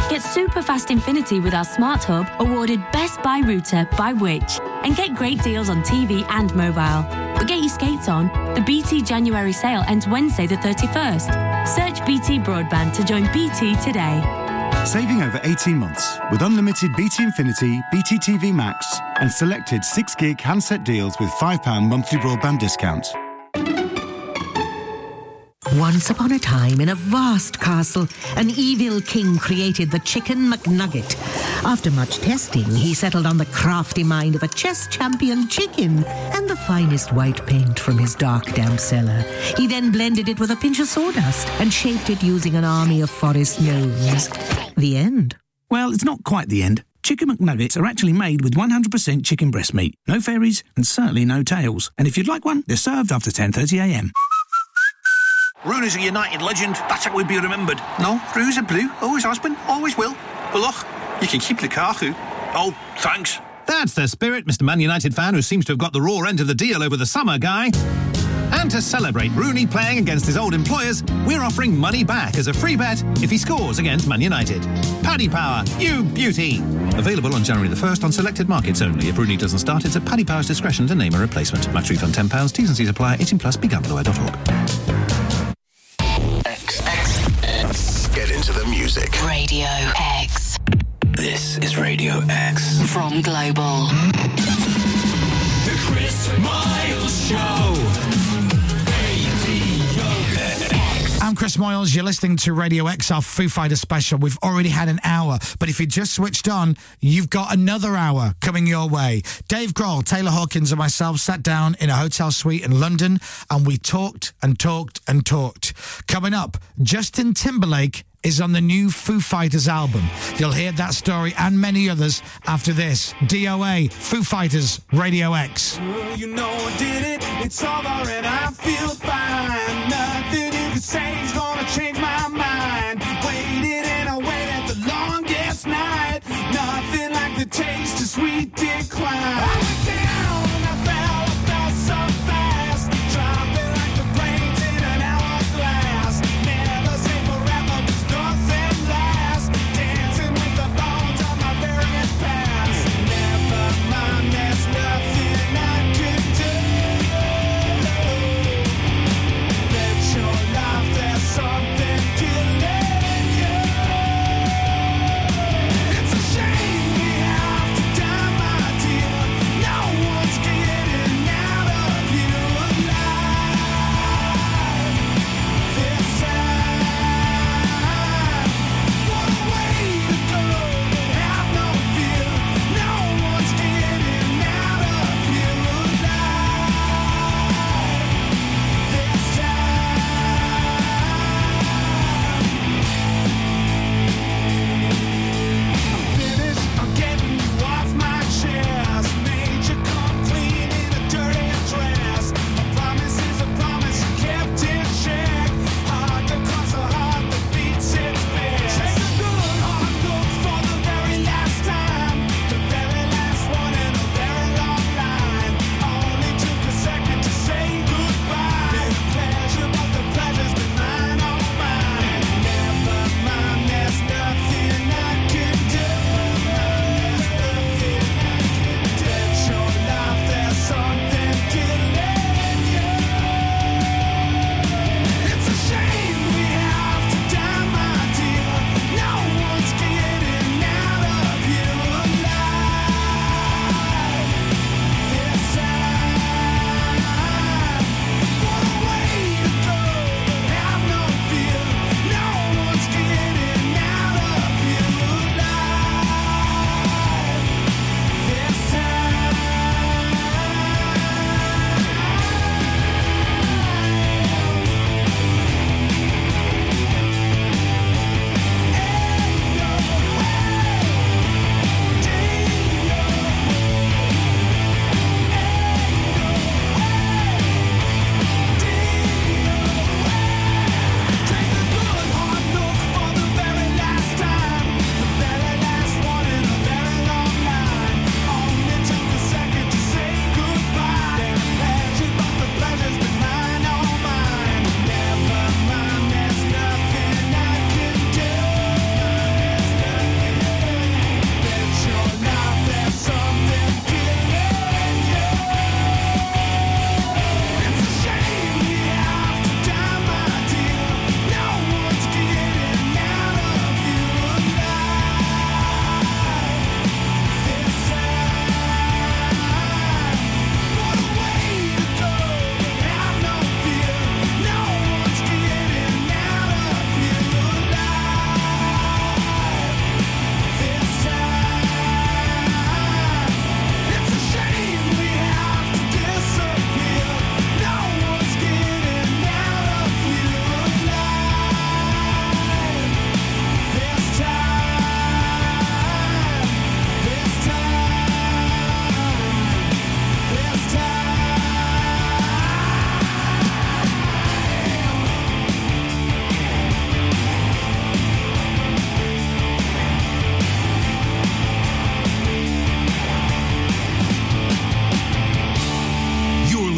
Get super fast Infinity with our Smart Hub awarded Best Buy Router by Which, and get great deals on TV and mobile. But get your skates on. The BT January sale ends Wednesday the 31st. Search BT Broadband to join BT today. Saving over 18 months with unlimited BT Infinity, BT TV Max, and selected 6 gig handset deals with £5 monthly broadband discount. Once upon a time, in a vast castle, an evil king created the Chicken McNugget. After much testing, he settled on the crafty mind of a chess champion chicken and the finest white paint from his dark, damp cellar. He then blended it with a pinch of sawdust and shaped it using an army of forest gnomes. The end. Well, it's not quite the end. Chicken McNuggets are actually made with 100% chicken breast meat. No fairies and certainly no tails. And if you'd like one, they're served after 10.30am. Rooney's a United legend. That's how we'll be remembered. No, Rooney's a blue. Always has been. Always will. But look, you can keep Lukaku. Oh, thanks. That's the spirit, Mr. Man United fan who seems to have got the raw end of the deal over the summer guy. And to celebrate Rooney playing against his old employers, we're offering money back as a free bet if he scores against Man United. Paddy Power, you beauty! Available on January the 1st on selected markets only. If Rooney doesn't start, it's at Paddy Power's discretion to name a replacement. Match refund £10, T's and C's apply, 18 plus, begambleaware.org. music. Radio X. This is Radio X. From Global. The Chris Moyles Show. I'm Chris Moyles. You're listening to Radio X, our Foo Fighter special. We've already had an hour, but if you just switched on, you've got another hour coming your way. Dave Grohl, Taylor Hawkins, and myself sat down in a hotel suite in London and we talked and talked and talked. Coming up, Justin Timberlake is on the new Foo Fighters album. You'll hear that story and many others after this. DOA, Foo Fighters, Radio X. Well, you know I did it. It's over and I feel fine. Nothing you can say is gonna change my mind. Waited and I waited the longest night. Nothing like the taste of sweet decline.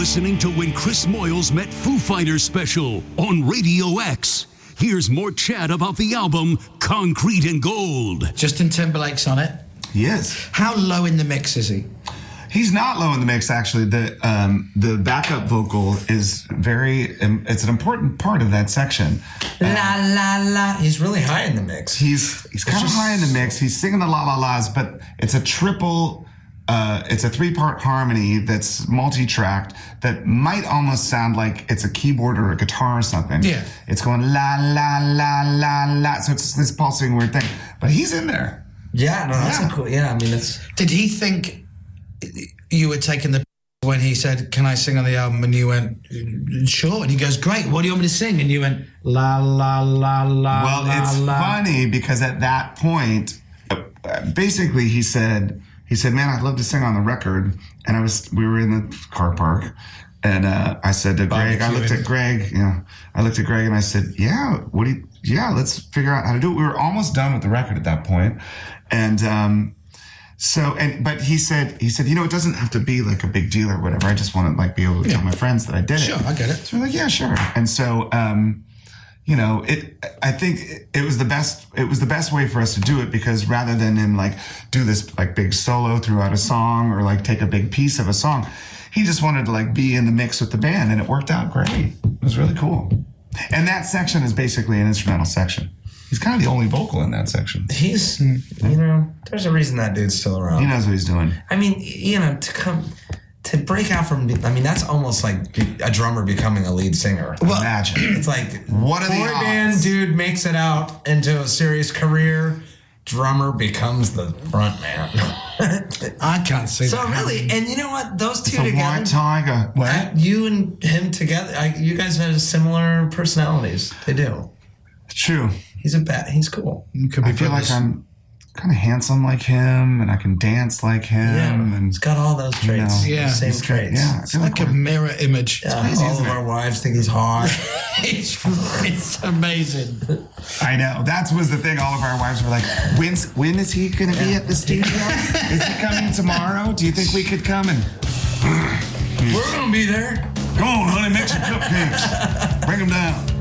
Listening to When Chris Moyles Met Foo Fighters special on Radio X. Here's more chat about the album Concrete and Gold. Justin Timberlake's on it. Yes. How low in the mix is he? He's not low in the mix. Actually, the um, the backup vocal is very. Um, it's an important part of that section. La la la. He's really high in the mix. He's he's kind of high in the mix. He's singing the la la las, but it's a triple. Uh, it's a three part harmony that's multi tracked that might almost sound like it's a keyboard or a guitar or something. Yeah. It's going la la la la la. So it's this pulsing weird thing. But he's in there. Yeah, no, that's Yeah. cool. Yeah, I mean, it's. Did he think you were taking the when he said, "Can I sing on the album?" and you went, "Sure," and he goes, "Great. What do you want me to sing?" and you went, "La la la la." Well, la, it's la. funny because at that point, uh, basically, he said, he said, "Man, I'd love to sing on the record." And I was, we were in the car park, and uh, I said to Greg, I looked at Greg, you know, I looked at Greg and I said, "Yeah, what do you? Yeah, let's figure out how to do it." We were almost done with the record at that point, and. um so and but he said he said you know it doesn't have to be like a big deal or whatever I just want to like be able to tell my friends that I did it Sure, I get it. so we're like yeah sure and so um you know it i think it- was the best it was the best way for us to do it because rather than him like do this like big solo throughout a song or like take a big piece of a song he just wanted to like be in the mix with the band and it worked out great. It was really cool. And that section is basically an instrumental section. He's kind of the only vocal in that section. He's, you know, there's a reason that dude's still around. he knows what he's doing. I mean, you know, to come to break out from. I mean, that's almost like a drummer becoming a lead singer. Well, imagine It's like What are the band odds? dude makes it out into a serious career. Drummer becomes the front man. I can't see so that. really, and you know what? Those two it's together, white tiger what you and him together, I, you guys have similar personalities. They do. true He's a bat. He's cool. Could i feel like i'm kind of handsome like him and i can dance like him Yeah, and he's got all those traits. You know, Yeah. same he's got- traits. yeah It's feel like a mirror image. Yeah, crazy, all isn't of it? our wives think he's hot. It's, it's amazing. I know. That was the thing. All of our wives were like, "When's when is he going to be at the studio? is he coming tomorrow? Do you think we could come and?" We're gonna be there. Go on, honey, make some cupcakes. Bring them down.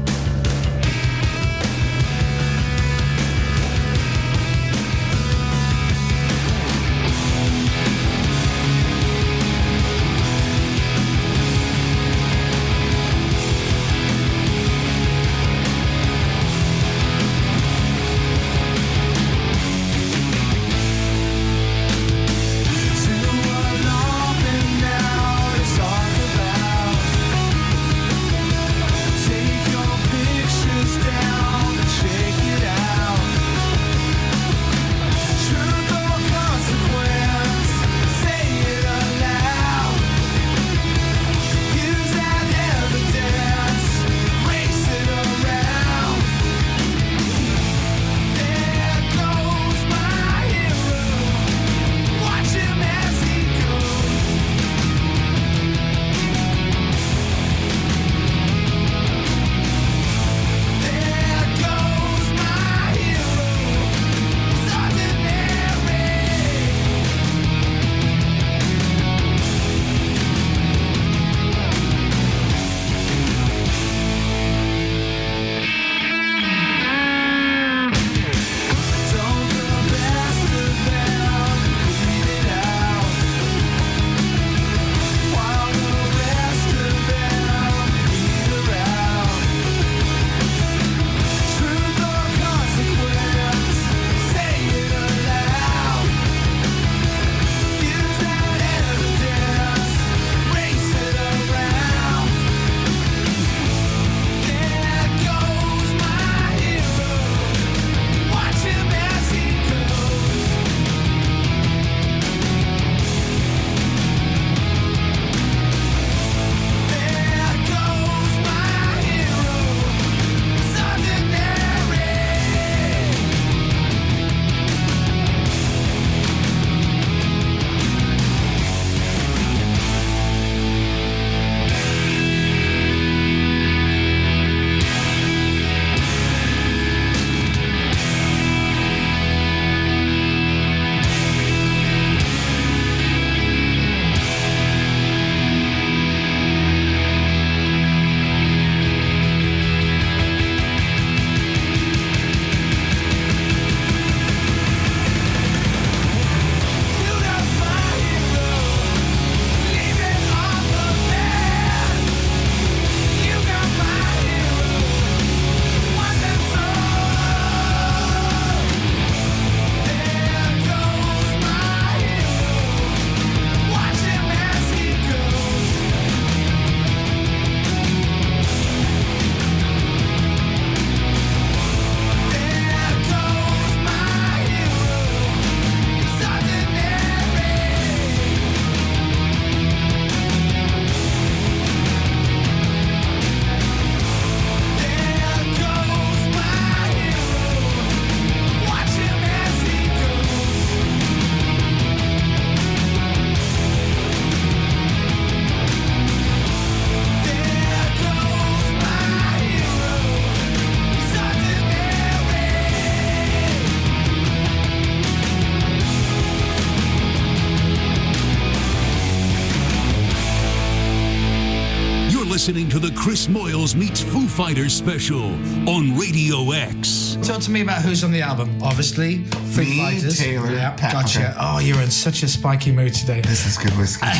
Listening to the Chris Moyles meets Foo Fighters special on Radio X. Talk to me about who's on the album. Obviously, Foo Me, Fighters. Taylor, Yeah, Pat- gotcha. okay. Oh, you're in such a spiky mood today. This is good whiskey.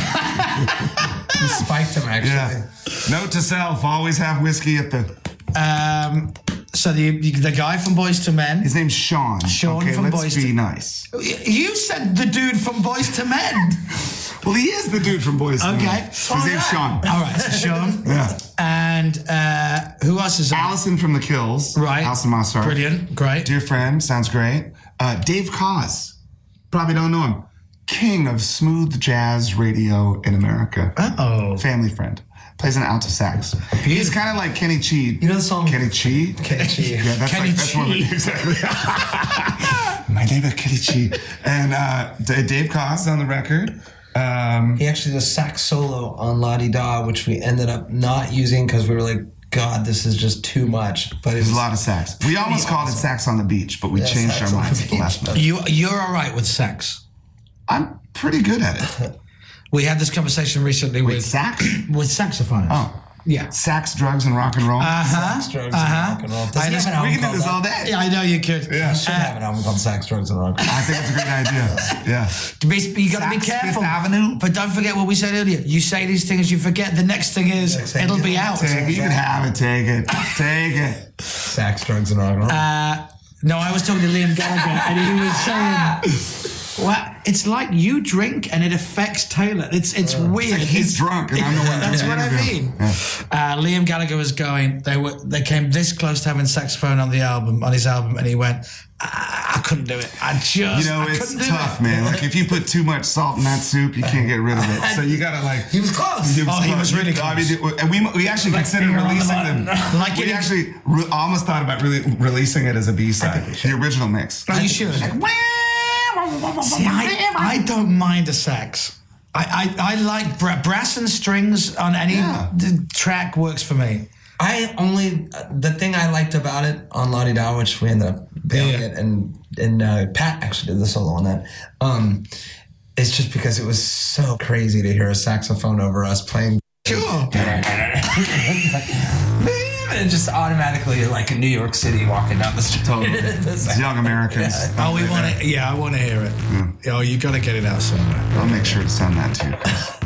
You spiked him actually. yeah. Note to self: always have whiskey at the. Um, so the the guy from Boyz II Men. His name's Shawn. Shawn okay, from let's Boys be to nice. You said the dude from Boyz II Men. Well, he is the dude from Boys. Okay. His name's Shawn. All right, so Shawn. Yeah. And uh, who else is on? Alison from the Kills. Right. Alison Mosshart. Brilliant. Great. Dear friend, sounds great. Uh, Dave Koz. Probably don't know him. King of smooth jazz radio in America. Uh oh. Family friend. Plays an alto sax. He's kind of like Kenny G. You know the song Kenny G? Kenny G. Yeah, that's Kenny like that's one of the, exactly. My name is Kenny G. And uh, Dave Koz is on the record. Um, He actually does a sax solo on La Di Da, which we ended up not using because we were like, God, this is just too much. But it was a lot of sax. We almost called it Sax on the Beach, but we Yeah, changed our on the minds at the last minute. You you're all right with sex. I'm pretty good at it. We had this conversation recently with sax with saxophones. Oh. Yeah. Sax, drugs, and rock and roll. Uh huh. Sax, drugs, uh-huh. and rock and roll. Does I he have an album we can do this all day. Yeah, I know you could. Yeah. You should have an album called Sax, Drugs, and Rock. I think it's a great idea. Yeah. Be- You got to be Sax, Fifth careful. Avenue. But don't forget what we said earlier. You say these things, you forget. The next thing is, thing. it'll be out. Take it. You can have it. Take it. Take it. Sax, Drugs, and Rock and Roll. Uh, no, I was talking to Liam Gallagher, and he was saying, "Well, it's like you drink, and it affects Taylor. It's it's weird. like he's It's- drunk, and I'm the one That's what I mean." Yeah. Uh, Liam Gallagher was going. They were they came this close to having saxophone on the album on his album, and he went, "I, I couldn't do it. I just You know, I it's tough, it." man. Like if you put too much salt in that soup, you can't get rid of it. So you gotta like. he was close. He Oh, he was really I close. mean, and we we actually considered on the releasing them. Like we actually re- almost thought about really releasing it as a B side, the original mix. Oh, you should. See, I, I don't mind a sax. I, I, I like bra- brass and strings on any Yeah. d- track works for me. I only the thing I liked about it on La Di Da, which we ended up bailing Yeah. it, and and uh, Pat actually did the solo on that. Um, it's just because it was so crazy to hear a saxophone over us playing. Sure. And just automatically, like in New York City, walking down the street. Totally. It's young Americans. Oh, we want to. Yeah, I want to hear it. Hmm. Oh, you got to get it out somewhere. I'll make sure to send that too. It's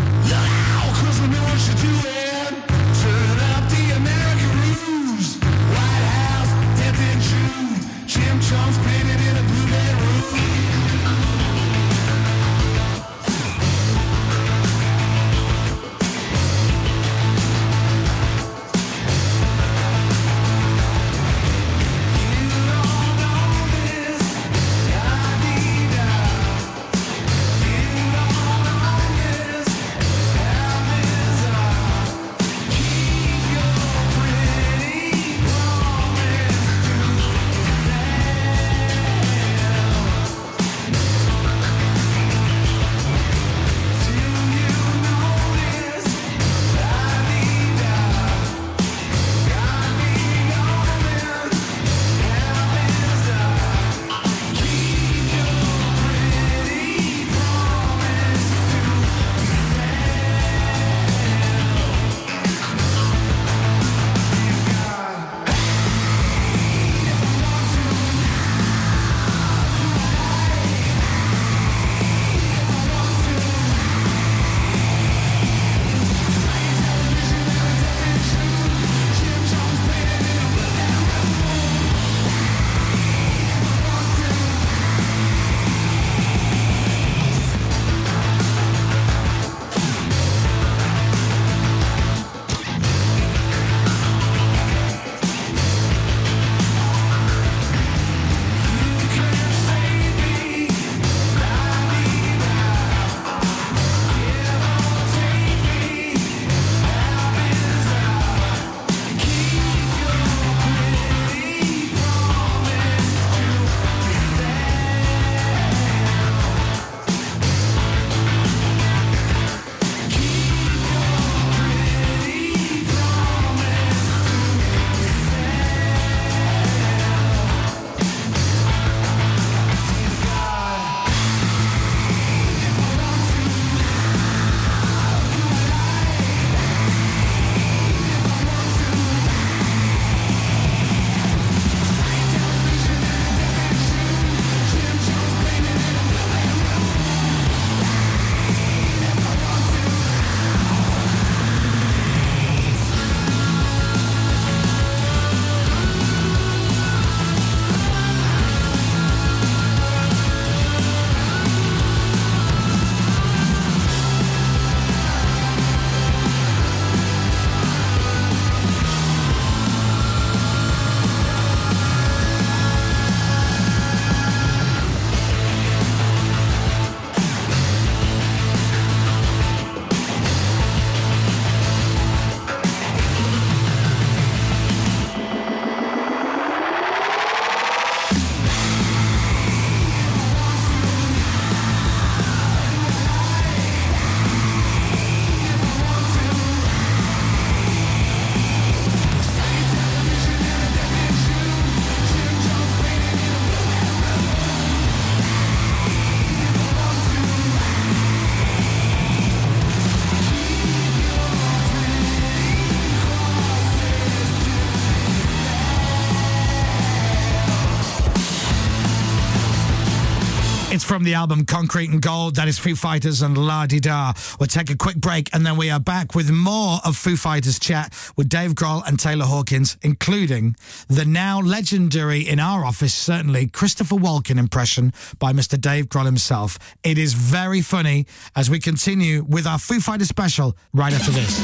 from the album Concrete and Gold. That is Foo Fighters and La Di Da. We'll take a quick break and then we are back with more of Foo Fighters chat with Dave Grohl and Taylor Hawkins, including the now legendary in our office, certainly Christopher Walken impression by Mr. Dave Grohl himself. It is very funny as we continue with our Foo Fighters special right after this.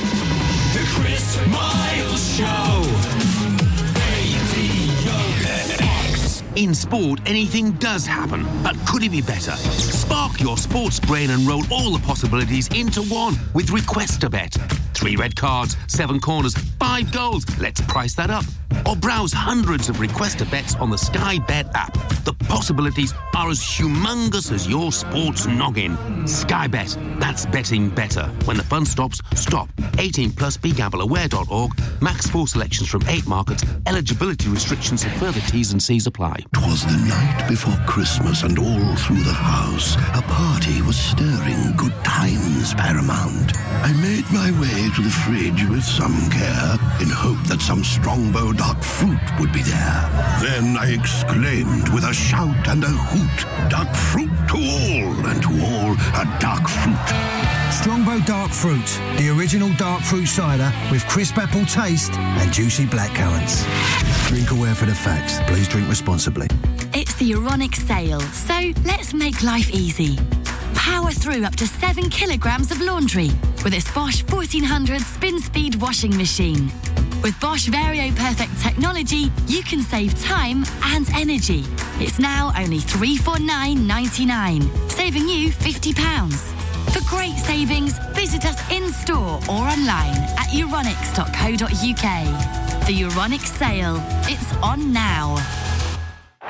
The Chris Moyles Show. In sport, anything does happen, but could it be better? Spark your sports brain and roll all the possibilities into one with Request a Bet. Three red cards, seven corners, five goals. Let's price that up. Or browse hundreds of Request a Bets on the Sky Bet app. The possibilities are as humongous as your sports noggin. Sky Bet, that's betting better. When the fun stops, stop. 18 plus begambleaware.org. Max four selections from eight markets. Eligibility restrictions and further T's and C's apply. 'Twas the night before Christmas, and all through the house a party was stirring. Good times paramount. I made my way to the fridge with some care, in hope that some strongbow dark fruit would be there. Then I exclaimed with a shout and a hoot, "Dark fruit to all, and to all a dark fruit." Strongbow Dark Fruit, the original dark fruit cider with crisp apple taste and juicy black currants. Drink aware for the facts. Please drink responsibly. It's the Euronic sale, so let's make life easy. Power through up to 7 kilograms of laundry with its Bosch 1400 spin speed washing machine. With Bosch Vario Perfect technology, you can save time and energy. It's now only $349.99, saving you £50. For great savings, visit us in store or online at euronics.co.uk. The Euronics sale. It's on now.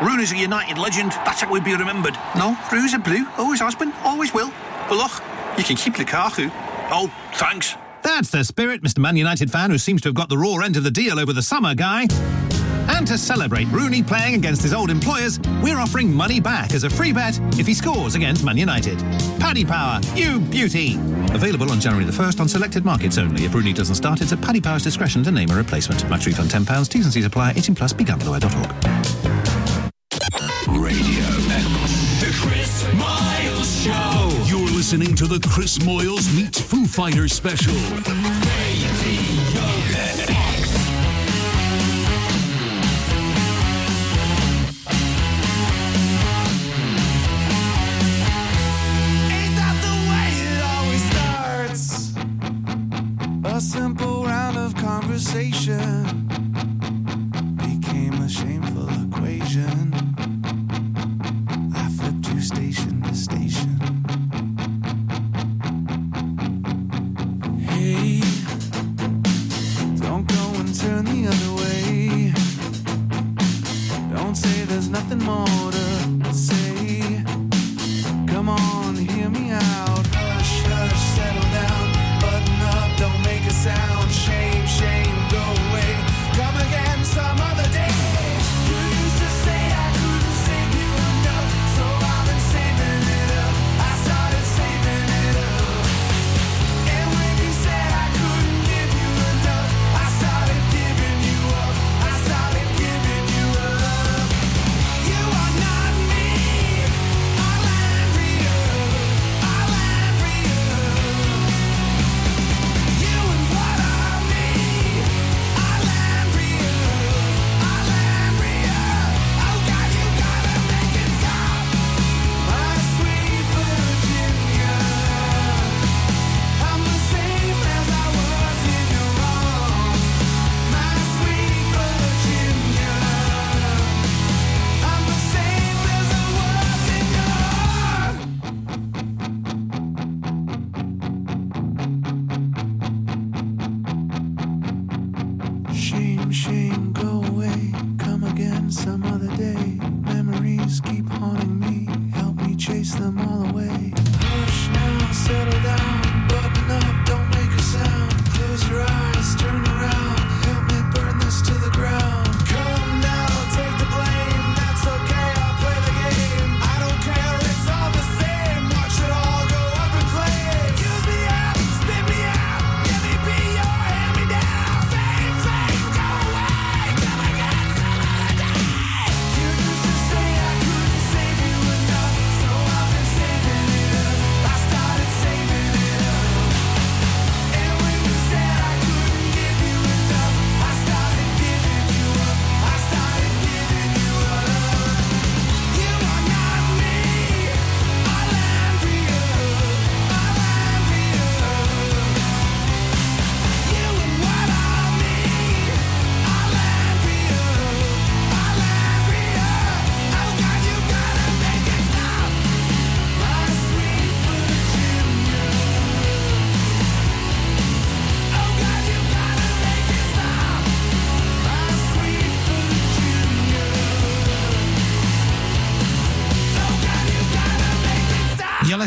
Rooney's a United legend. That's how we'll be remembered. No, Rooney's a blue. Always has been. Always will. But look, you can keep Lukaku. Oh, thanks. That's the spirit, Mr. Man United fan who seems to have got the raw end of the deal over the summer guy. And to celebrate Rooney playing against his old employers, we're offering money back as a free bet if he scores against Man United. Paddy Power, you beauty! Available on January the 1st on selected markets only. If Rooney doesn't start, it's at Paddy Power's discretion to name a replacement. Max refund £10. T's and C's apply. 18 plus. BeGambleAware.org. Radio The Chris Moyles Show. You're listening to the Chris Moyles meets Foo Fighters special. Ain't conversation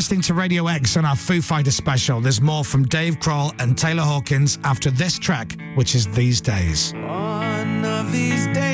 listening to Radio X on our Foo Fighter special. There's more from Dave Grohl and Taylor Hawkins after this track, which is These Days. One of these days,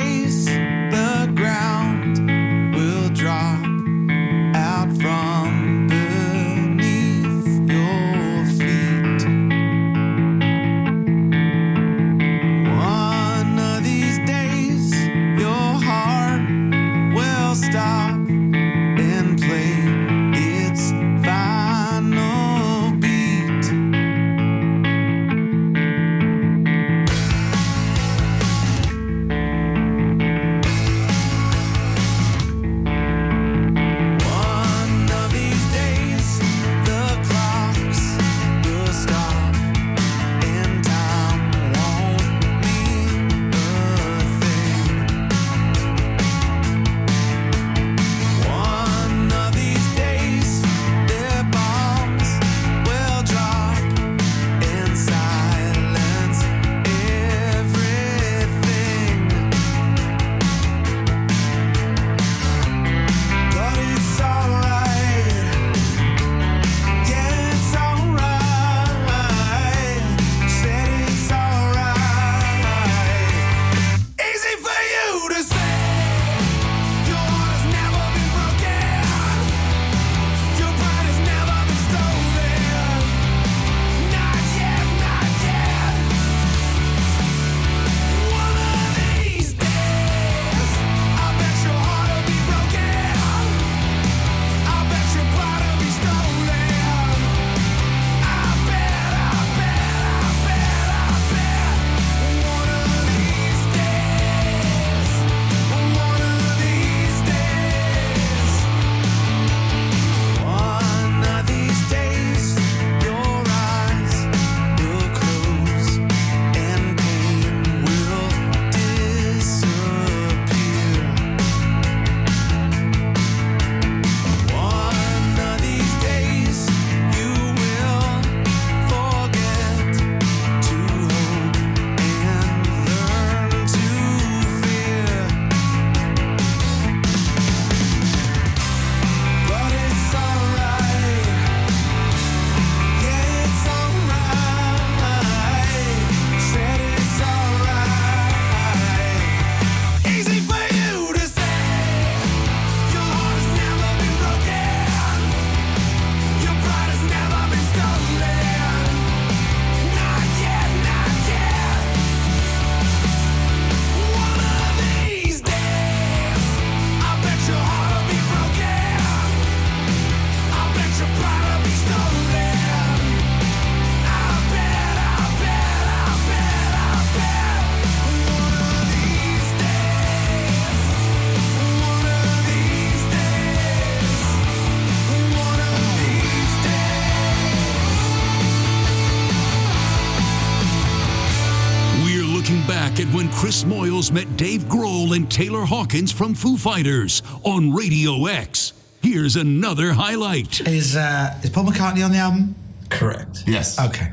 when Chris Moyles met Dave Grohl and Taylor Hawkins from Foo Fighters on Radio X. Here's another highlight. Is uh, is Paul McCartney on the album? Correct. Yes. Okay.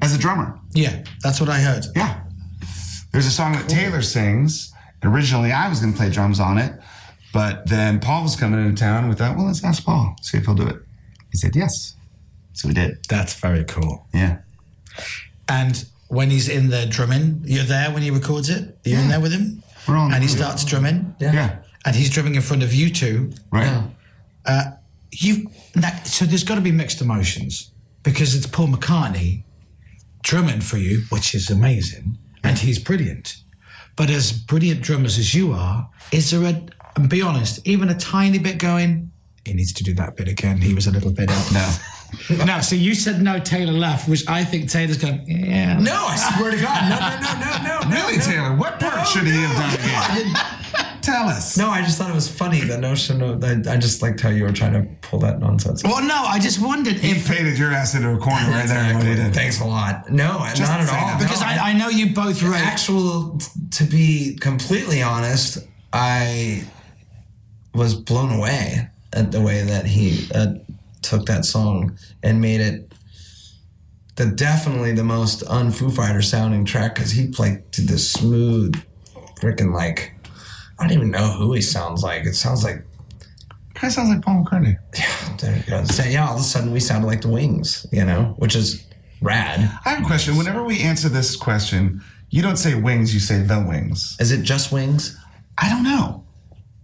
As a drummer. Yeah, that's what I heard. Yeah. There's a song that Taylor sings. Originally, I was going to play drums on it, but then Paul was coming into town with that. Well, let's ask Paul, see if he'll do it. He said yes. So we did. That's very cool. Yeah. And when he's in there drumming, you're there when he records it. You're in there with him, We're on. and he starts drumming. Yeah. and he's drumming in front of you two. Right. Uh, you that, so there's got to be mixed emotions because it's Paul McCartney drumming for you, which is amazing, and he's brilliant. But as brilliant drummers as you are, is there a and be honest, even a tiny bit going? He needs to do that bit again. He was a little bit out. No. no, so you said no, Taylor left, which I think Taylor's going, yeah. No, I swear to God. No, no, no, no, no. Really, no, Taylor? What part should he have done again? Tell us. No, I just thought it was funny the notion of. I, I just liked how you were trying to pull that nonsense. Well, no, I just wondered He if. faded your ass into a corner right there. What he did. Thanks a lot. No, Just not at all. that. Because No, I, I know you both wrote. actual to be completely honest i was blown away at the way that he uh, took that song and made it the definitely the most un Foo Fighter sounding track because he played to this smooth freaking like I don't even know who he sounds like it sounds like Kind of sounds like Paul McCartney. There you go. So, yeah, all of a sudden we sounded like the Wings, you know, which is rad. I have a question. Whenever we answer this question, you don't say wings, you say the wings. Is it just Wings? I don't know.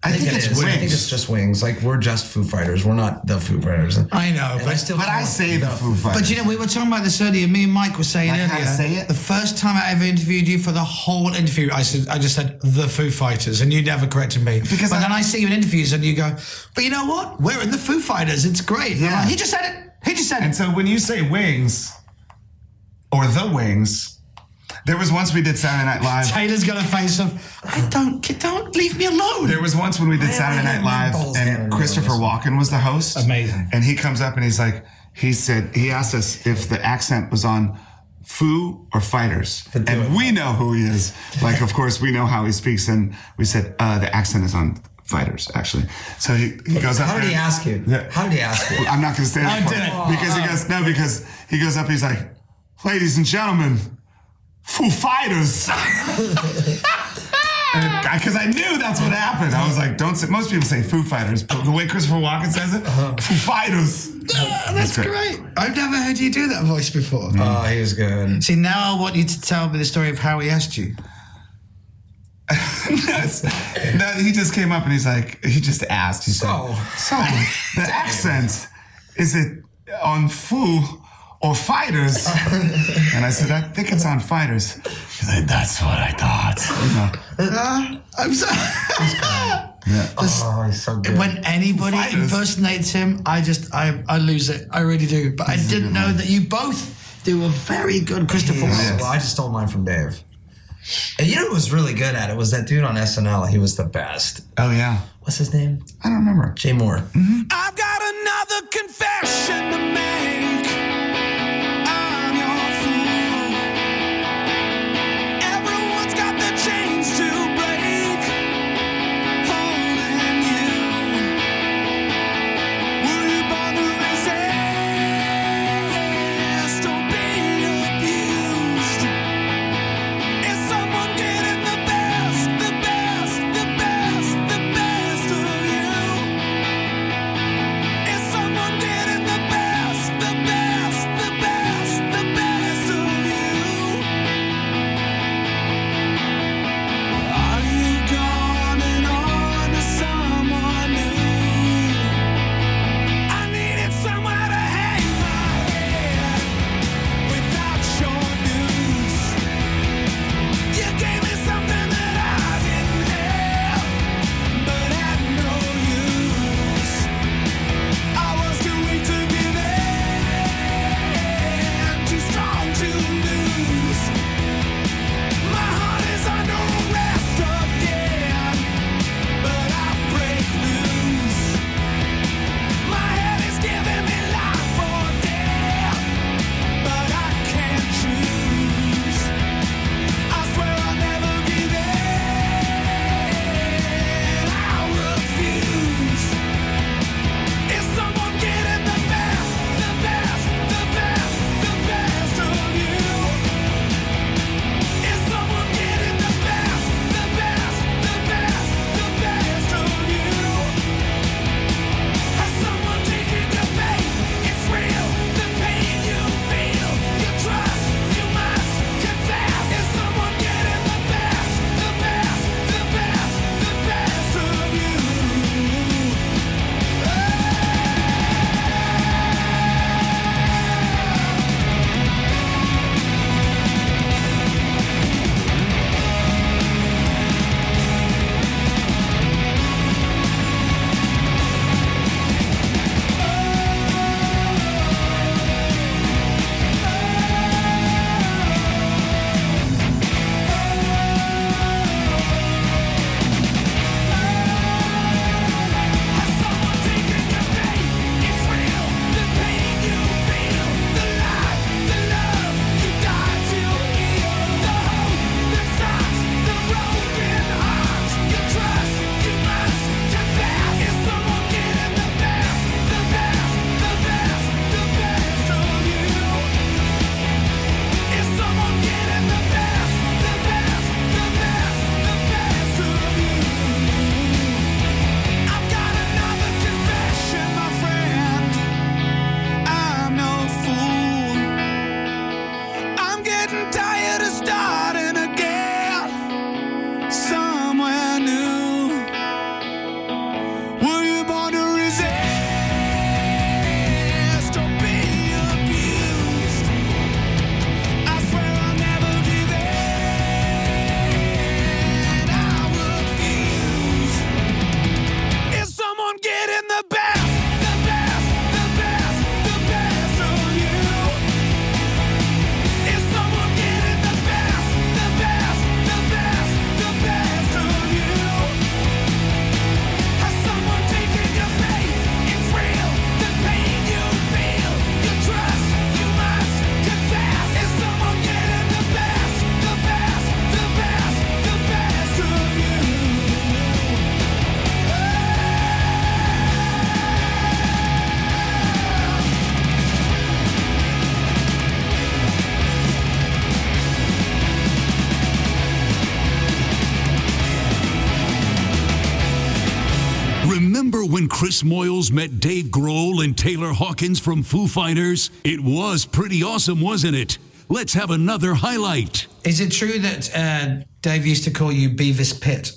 I, think, it it's wings. I think it's just Wings. Like we're just Foo Fighters. We're not the Foo Fighters. I know, And but I still but I say the Foo Fighters. But you know, we were talking about this earlier. Me and Mike were saying Like how earlier. to say it? The first time I ever interviewed you for the whole interview, I said, I just said the Foo Fighters, and you never corrected me. Because but I- then I see you in interviews, and you go, "But you know what? We're in the Foo Fighters. It's great." Yeah. like, he just said it. He just said And it. And so when you say wings or the wings, there was once we did Saturday Night Live. Taylor's got a face of, "I don't, don't leave me alone." There was once when we did I- Saturday I Night Live balls down and in Christopher this. Walken was the host. Amazing. And he comes up and he's like, he said, he asked us if the accent was on foo or fighters. And we know who he is. Like, of course, we know how he speaks. And we said, uh, the accent is on fighters, actually. So he, he goes up How did there- he ask you? Yeah. How did he ask you? I'm not going to say I that did part. it. because he goes no because he goes up he's like ladies and gentlemen Foo Fighters because I knew that's what happened I was like don't say most people say Foo Fighters but the way Christopher Walken says it Foo Fighters Ah, that's great. I've never heard you do that voice before. Oh, he was good. See, now I want you to tell me the story of how he asked you. That's- no, he just came up and he's like he just asked he So? said so the accent is it on Foo or Fighters and I said I think it's on Fighters he's like that's what I thought you know. Uh, I'm sorry. Yeah. Oh, he's so good. When anybody Fighters. impersonates him, I just I I lose it. I really do. But I didn't know that you both do a very good Christopher Yeah, Walken. Well, I just stole mine from Dave. And you know who was really good at it was that dude on SNL. He was the best. Oh yeah. What's his name? I don't remember. Jay Mohr. I've got another confession to make. Chris Moyles met Dave Grohl and Taylor Hawkins from Foo Fighters? It was pretty awesome, wasn't it? Let's have another highlight. Is it true that uh, Dave used to call you Beavis Pitt?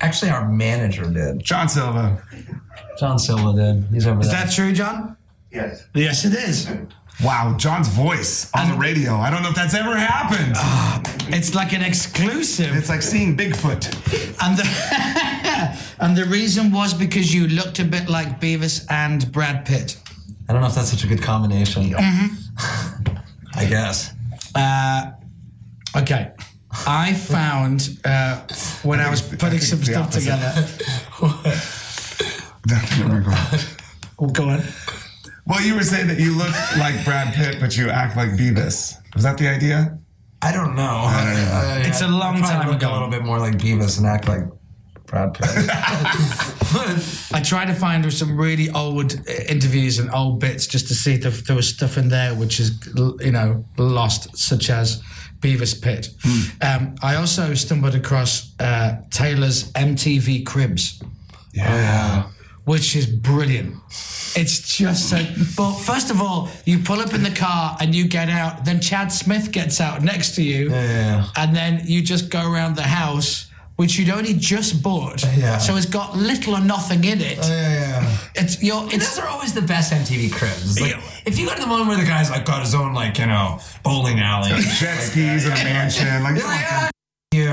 Actually, our manager did. John Silva. John Silva did. He's over Is there. that true, John? Yes. Yes, it is. Wow, John's voice on the radio. I don't know if that's ever happened. It's like an exclusive. It's like seeing Bigfoot. And the, and the reason was because you looked a bit like Beavis and Brad Pitt. I don't know if that's such a good combination. Mm-hmm. I guess. Uh, okay. I found uh, when I was putting some stuff opposite. together. Well, go on. Well, you were saying that you look like Brad Pitt, but you act like Beavis. Was that the idea? I don't know. I don't know. It's a long time ago. A little bit more like Beavis and act like Brad Pitt. I tried to find some really old interviews and old bits just to see if there was stuff in there which is, you know, lost, such as Beavis Pitt. Um, I also stumbled across uh, Taylor's MTV Cribs. Yeah. Which is brilliant. It's just so. But first of all, you pull up in the car and you get out. Then Chad Smith gets out next to you, yeah. and then you just go around the house, which you'd only just bought. Yeah. So it's got little or nothing in it. Oh, yeah, yeah. It's your. And It's those are always the best MTV cribs. Like, if you go to the one where the guy's like got his own like you know bowling alley, Jet skis in a mansion. Like,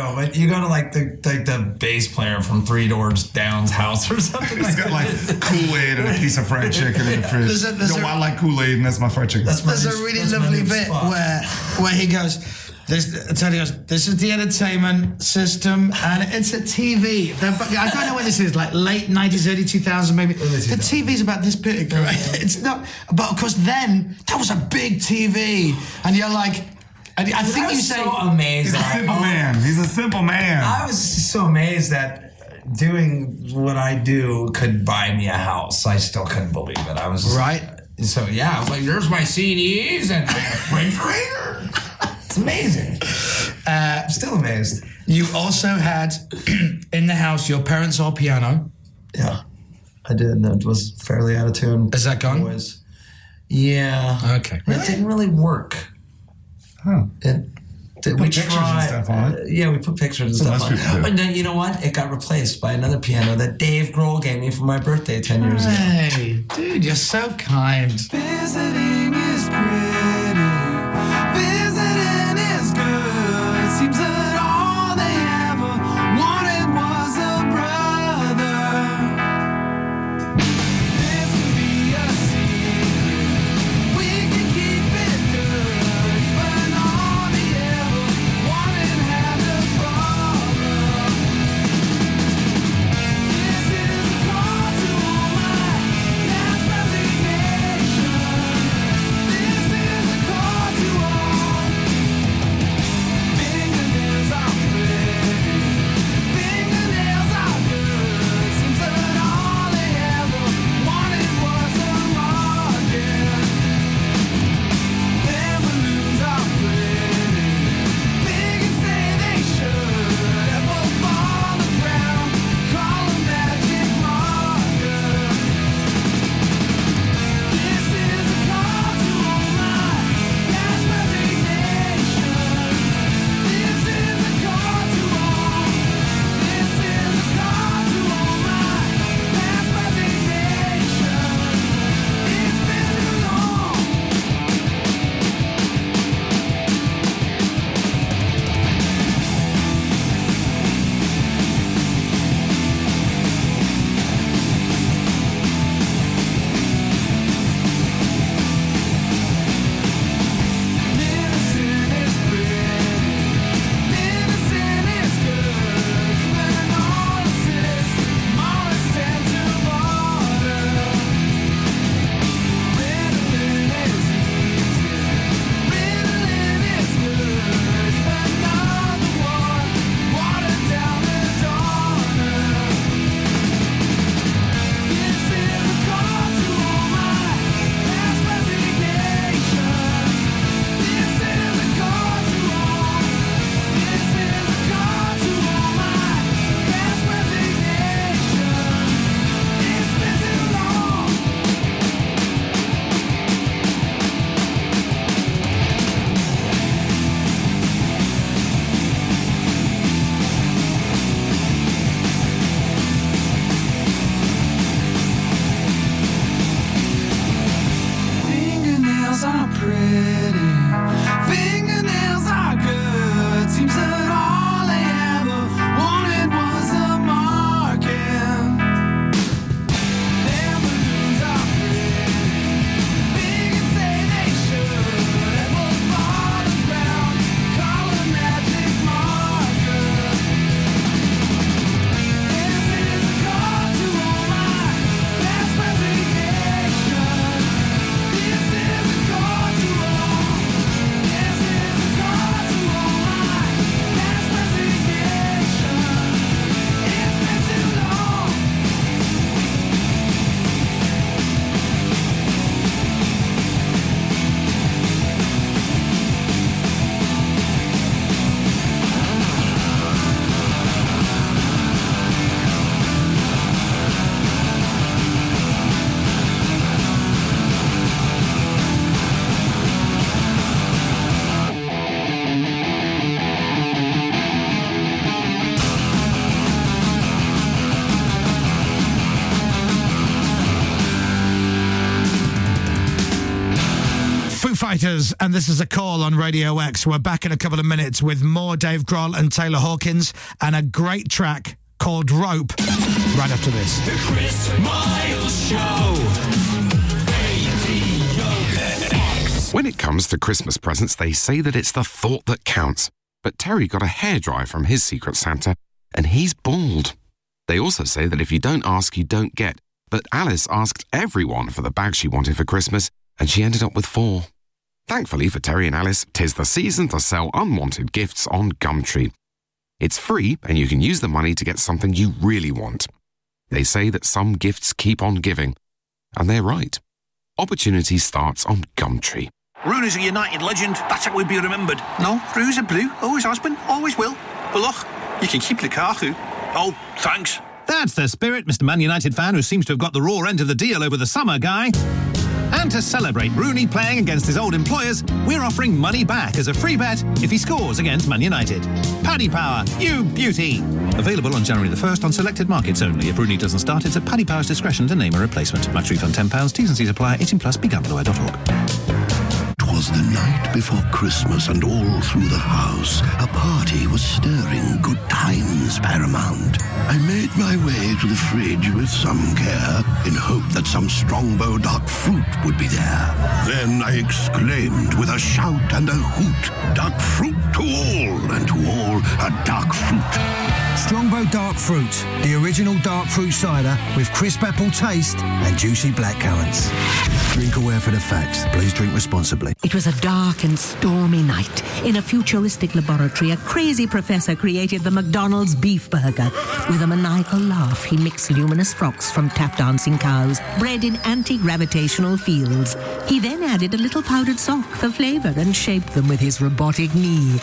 You're like, "Ah, you know, but you go to like the like the bass player from Three Doors Down's house or something. He's like got that. like Kool Aid and a piece of fried chicken in the fridge. There's a- there's no, a- I like Kool Aid, and that's my fried chicken. That's my There's new- a really that's lovely bit spot. where where he goes. This, Tony goes, this is the entertainment system, and it's a TV. They're- I don't know when this is, like late 90s, early 2000s, maybe. The TV's about this big, right? It's not, but of course, then that was a big TV, and you're like, and I think I you say, so amazed. He's a I simple man. He's a simple man. I was so amazed that doing what I do could buy me a house. I still couldn't believe it. I was Right. So yeah, I was like, "There's my CDs and my refrigerator." It's amazing. uh, Still amazed. you also had in the house your parents' all piano. Yeah, I did. and It was fairly out of tune. Is that gone? Always. Yeah. Okay. Really? It didn't really work. Huh. It. Did, Put we pictures and tried. stuff on it. uh, yeah, we put pictures and Well, stuff on. it. do. And then you know what? It got replaced by another piano that Dave Grohl gave me for my birthday ten years ago. Hey, dude, you're so kind. Visiting is pretty. Fighters, and this is a call on Radio X. We're back in a couple of minutes with more Dave Grohl and Taylor Hawkins and a great track called Rope right after this. The Chris Moyles Show. When it comes to Christmas presents, they say that it's the thought that counts. But Terry got a hairdryer from his Secret Santa, and he's bald. They also say that if you don't ask, you don't get. But Alice asked everyone for the bag she wanted for Christmas, and she ended up with four. Thankfully for Terry and Alice, tis the season to sell unwanted gifts on Gumtree. It's free, and you can use the money to get something you really want. They say that some gifts keep on giving, and they're right. Opportunity starts on Gumtree. Rooney's a United legend. That's how we'll be remembered. No, Rooney's a blue. Always has been. Always will. But look, you can keep Lukaku. Oh, thanks. That's the spirit, Mr. Man United fan who seems to have got the raw end of the deal over the summer guy. And to celebrate Rooney playing against his old employers, we're offering money back as a free bet if he scores against Man United. Paddy Power, you beauty! Available on January the 1st on selected markets only. If Rooney doesn't start, it's at Paddy Power's discretion to name a replacement. Match refund £10, T's and C's apply, 18 plus, begambleaware.org. Twas the night before Christmas, and all through the house a party was stirring. Good times paramount. I made my way to the fridge with some care, in hope that some strongbow dark fruit would be there. Then I exclaimed with a shout and a hoot, Dark fruit to all, and to all a dark fruit. Strongbow Dark Fruit, the original dark fruit cider with crisp apple taste and juicy black currants. Drink aware for the facts. Please drink responsibly. It was a dark and stormy night. In a futuristic laboratory, a crazy professor created the McDonald's beef burger. With a maniacal laugh, he mixed luminous frocks from tap dancing cows, bred in anti gravitational fields. He then added a little powdered sock for flavour and shaped them with his robotic knee.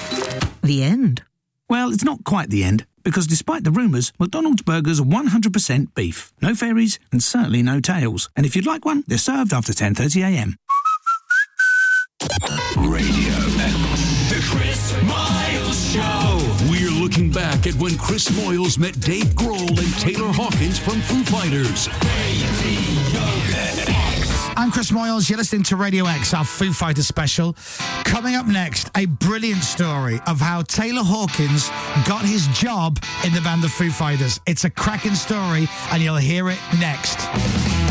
The end. Well, it's not quite the end, because despite the rumours, McDonald's burgers are 100% beef. No fairies, and certainly no tails. And if you'd like one, they're served after 10.30am. Radio The Chris Moyles Show. We're looking back at when Chris Moyles met Dave Grohl and Taylor Hawkins from Foo Fighters. I'm Chris Moyles. You're listening to Radio X, our Foo Fighters special. Coming up next, a brilliant story of how Taylor Hawkins got his job in the band The Foo Fighters. It's a cracking story, and you'll hear it next.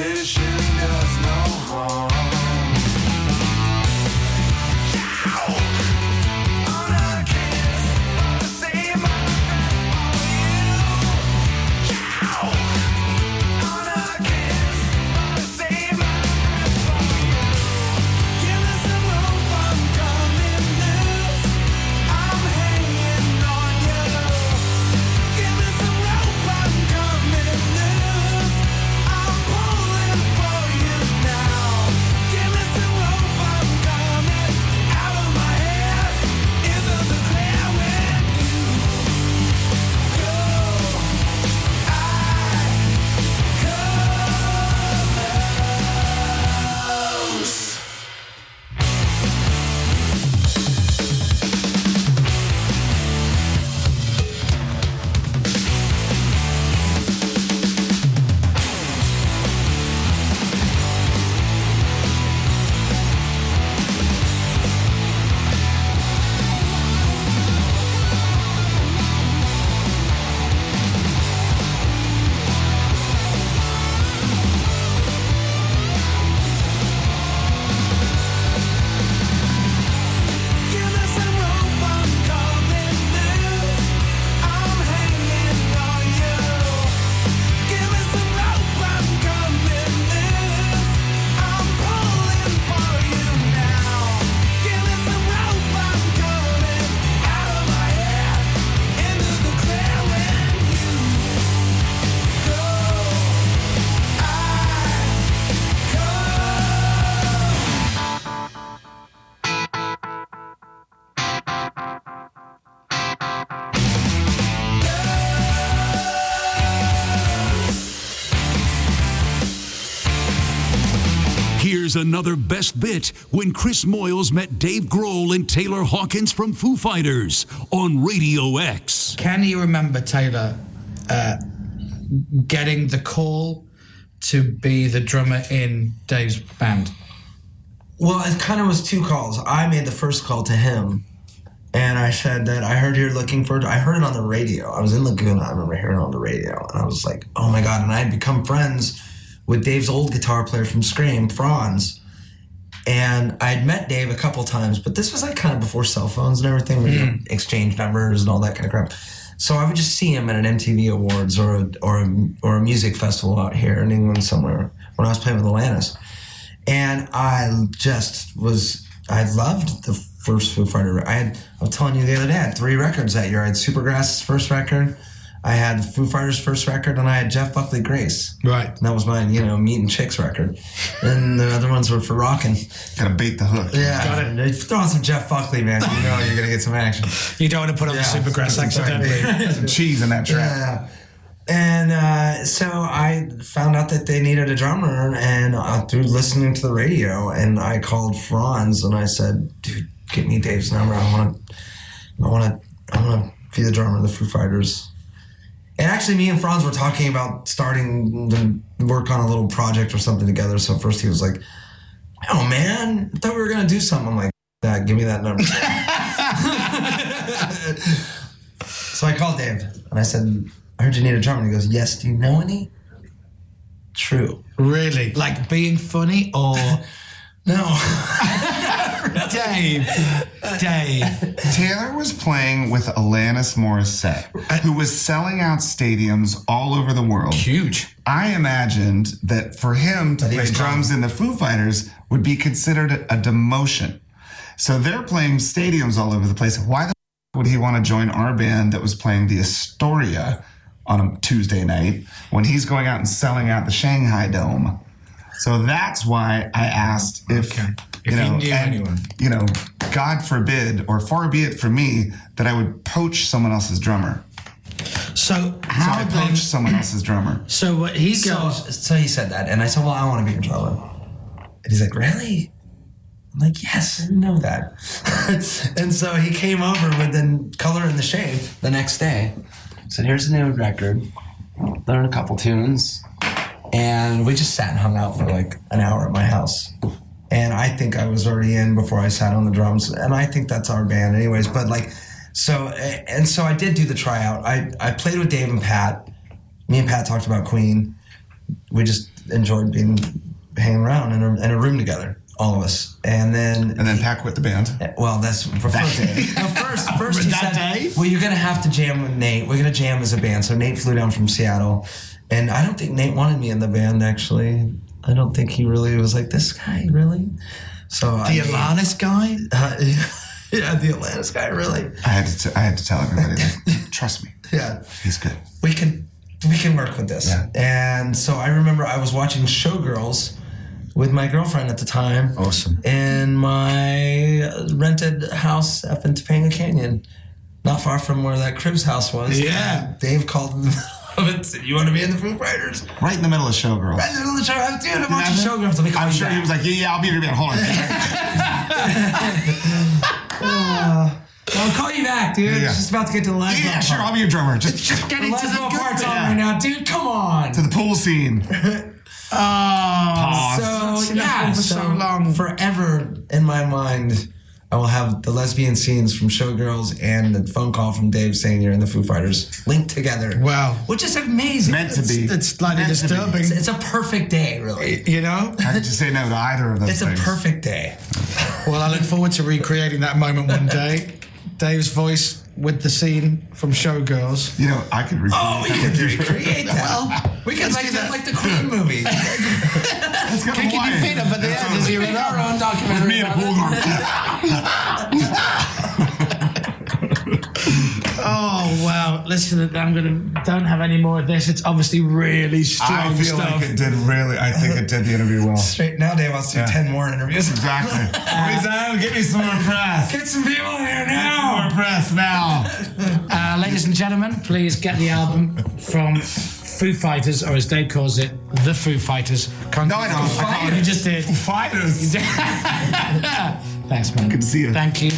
competition. Here's another best bit when Chris Moyles met Dave Grohl and Taylor Hawkins from Foo Fighters on Radio X. Can you remember Taylor uh, getting the call to be the drummer in Dave's band? Well, it kind of was two calls. I made the first call to him, and I said that I heard you're looking for. I heard it on the radio. I was in Laguna. I remember hearing it on the radio, and I was like, "Oh my god!" And I had become friends with Dave's old guitar player from Scream, Franz. And I had met Dave a couple times, but this was like kind of before cell phones and everything. We could mm. exchange numbers and all that kind of crap. So I would just see him at an MTV Awards or a, or a, or a music festival out here in England somewhere when I was playing with Alanis and I just was I loved the first Foo Fighter. I had I was telling you the other day I had three records that year. I had Supergrass's first record, I had Foo Fighters' first record, and I had Jeff Buckley Grace. Right. And that was my you know meeting chicks record, and the other ones were for rocking. Gotta bait the hook. Yeah, Got it. Throw on some Jeff Buckley, man. You know you're gonna get some action. You don't want to put on Yeah, the Supergrass exactly. accidentally. Some cheese in that track. Yeah. And uh, so I found out that they needed a drummer, and uh, through listening to the radio, and I called Franz and I said, "Dude, get me Dave's number. I want to, I want to, I want to be the drummer of the Foo Fighters." And actually, me and Franz were talking about starting to work on a little project or something together. So first he was like, "Oh man, I thought we were gonna do something." I'm like, "That, give me that number." so I called Dave and I said, I heard you need a drummer. And he goes, Yes, do you know any? True. Really? Like being funny or. no. Dave. Dave. Taylor was playing with Alanis Morissette, who was selling out stadiums all over the world. Huge. I imagined that for him to play drums in the Foo Fighters would be considered a, demotion. So they're playing stadiums all over the place. Why the f- would he want to join our band that was playing the Astoria on a Tuesday night when he's going out and selling out the Shanghai Dome? So that's why I asked if, you If he know, knew and, anyone. you know, God forbid, or far be it from me that I would poach someone else's drummer. So how so I then- poached someone else's drummer. So what he goes. so he said that, and I said, "Well, I want to be your drummer." And he's like, "Really?" I'm like, "Yes, I didn't know that." and so he came over with the color and the shape the next day. Said, "Here's a new record. Learn a couple tunes." And we just sat and hung out for like an hour at my house. And I think I was already in before I sat on the drums. And I think that's our band, anyways. But like, so, and so I did do the tryout. I, I played with Dave and Pat. Me and Pat talked about Queen. We just enjoyed being hanging around in a, in a room together, all of us. And then, and then Pat quit the band. Uh, well, that's for first day. No, first, first he said, day? "Well, you're gonna have to jam with Nate. We're gonna jam as a band." So Nate flew down from Seattle, and I don't think Nate wanted me in the band. Actually, I don't think he really was like this guy. Really? So The Alanis guy? Uh, yeah, the Alanis guy. Really? I had to, t- I had to tell everybody that. Trust me, Yeah. he's good. we can we can work with this. Yeah. And so I remember I was watching Showgirls with my girlfriend at the time. Awesome. In my rented house up in Topanga Canyon, not far from where that Cribs house was. Yeah. Dave called me and "You want to be in the Foo Fighters?" Right in the middle of Showgirls. Right in the middle of the show, I was, dude, I'm watching Showgirls. Let me call I'm you sure back. he was like, yeah, yeah, I'll be your man. Hold on. Uh, I'll call you back, dude. Yeah. It's just about to get to the last yeah, sure, I'll be your drummer. Just, just The get into last the one good part's bit. on right now, dude. Come on. To the pool scene. Oh. So Seen yeah, for so, so long. Forever in my mind, I will have the lesbian scenes from Showgirls and the phone call from Dave saying you're in the Foo Fighters linked together. Wow. Which is amazing. Meant to be. It's slightly Meant disturbing. It's, it's a perfect day, really. You know? How did you say no to either of those It's a perfect day. Well, I look forward to recreating that moment one day. Dave's voice with the scene from Showgirls. You know, I could recreate Oh, we that. could recreate that. we could make that like the Queen movie. Let's go to Keep your Hawaii. feet up at the end as you Make our own documentary. Me in a Oh wow! Listen, I'm gonna don't have any more of this. It's obviously really strong I feel stuff. like it did really, I think it did the interview well. Straight now, Dave wants to do Yeah. ten more interviews. Exactly. Please, uh, give me some more press. Get some people in here Some now. more press now. Uh, ladies and gentlemen, please get the album from Foo Fighters, or as Dave calls it, the Foo Fighters. no, I don't. I call You just did. Fighters. Thanks, man. Good to see you. Thank you.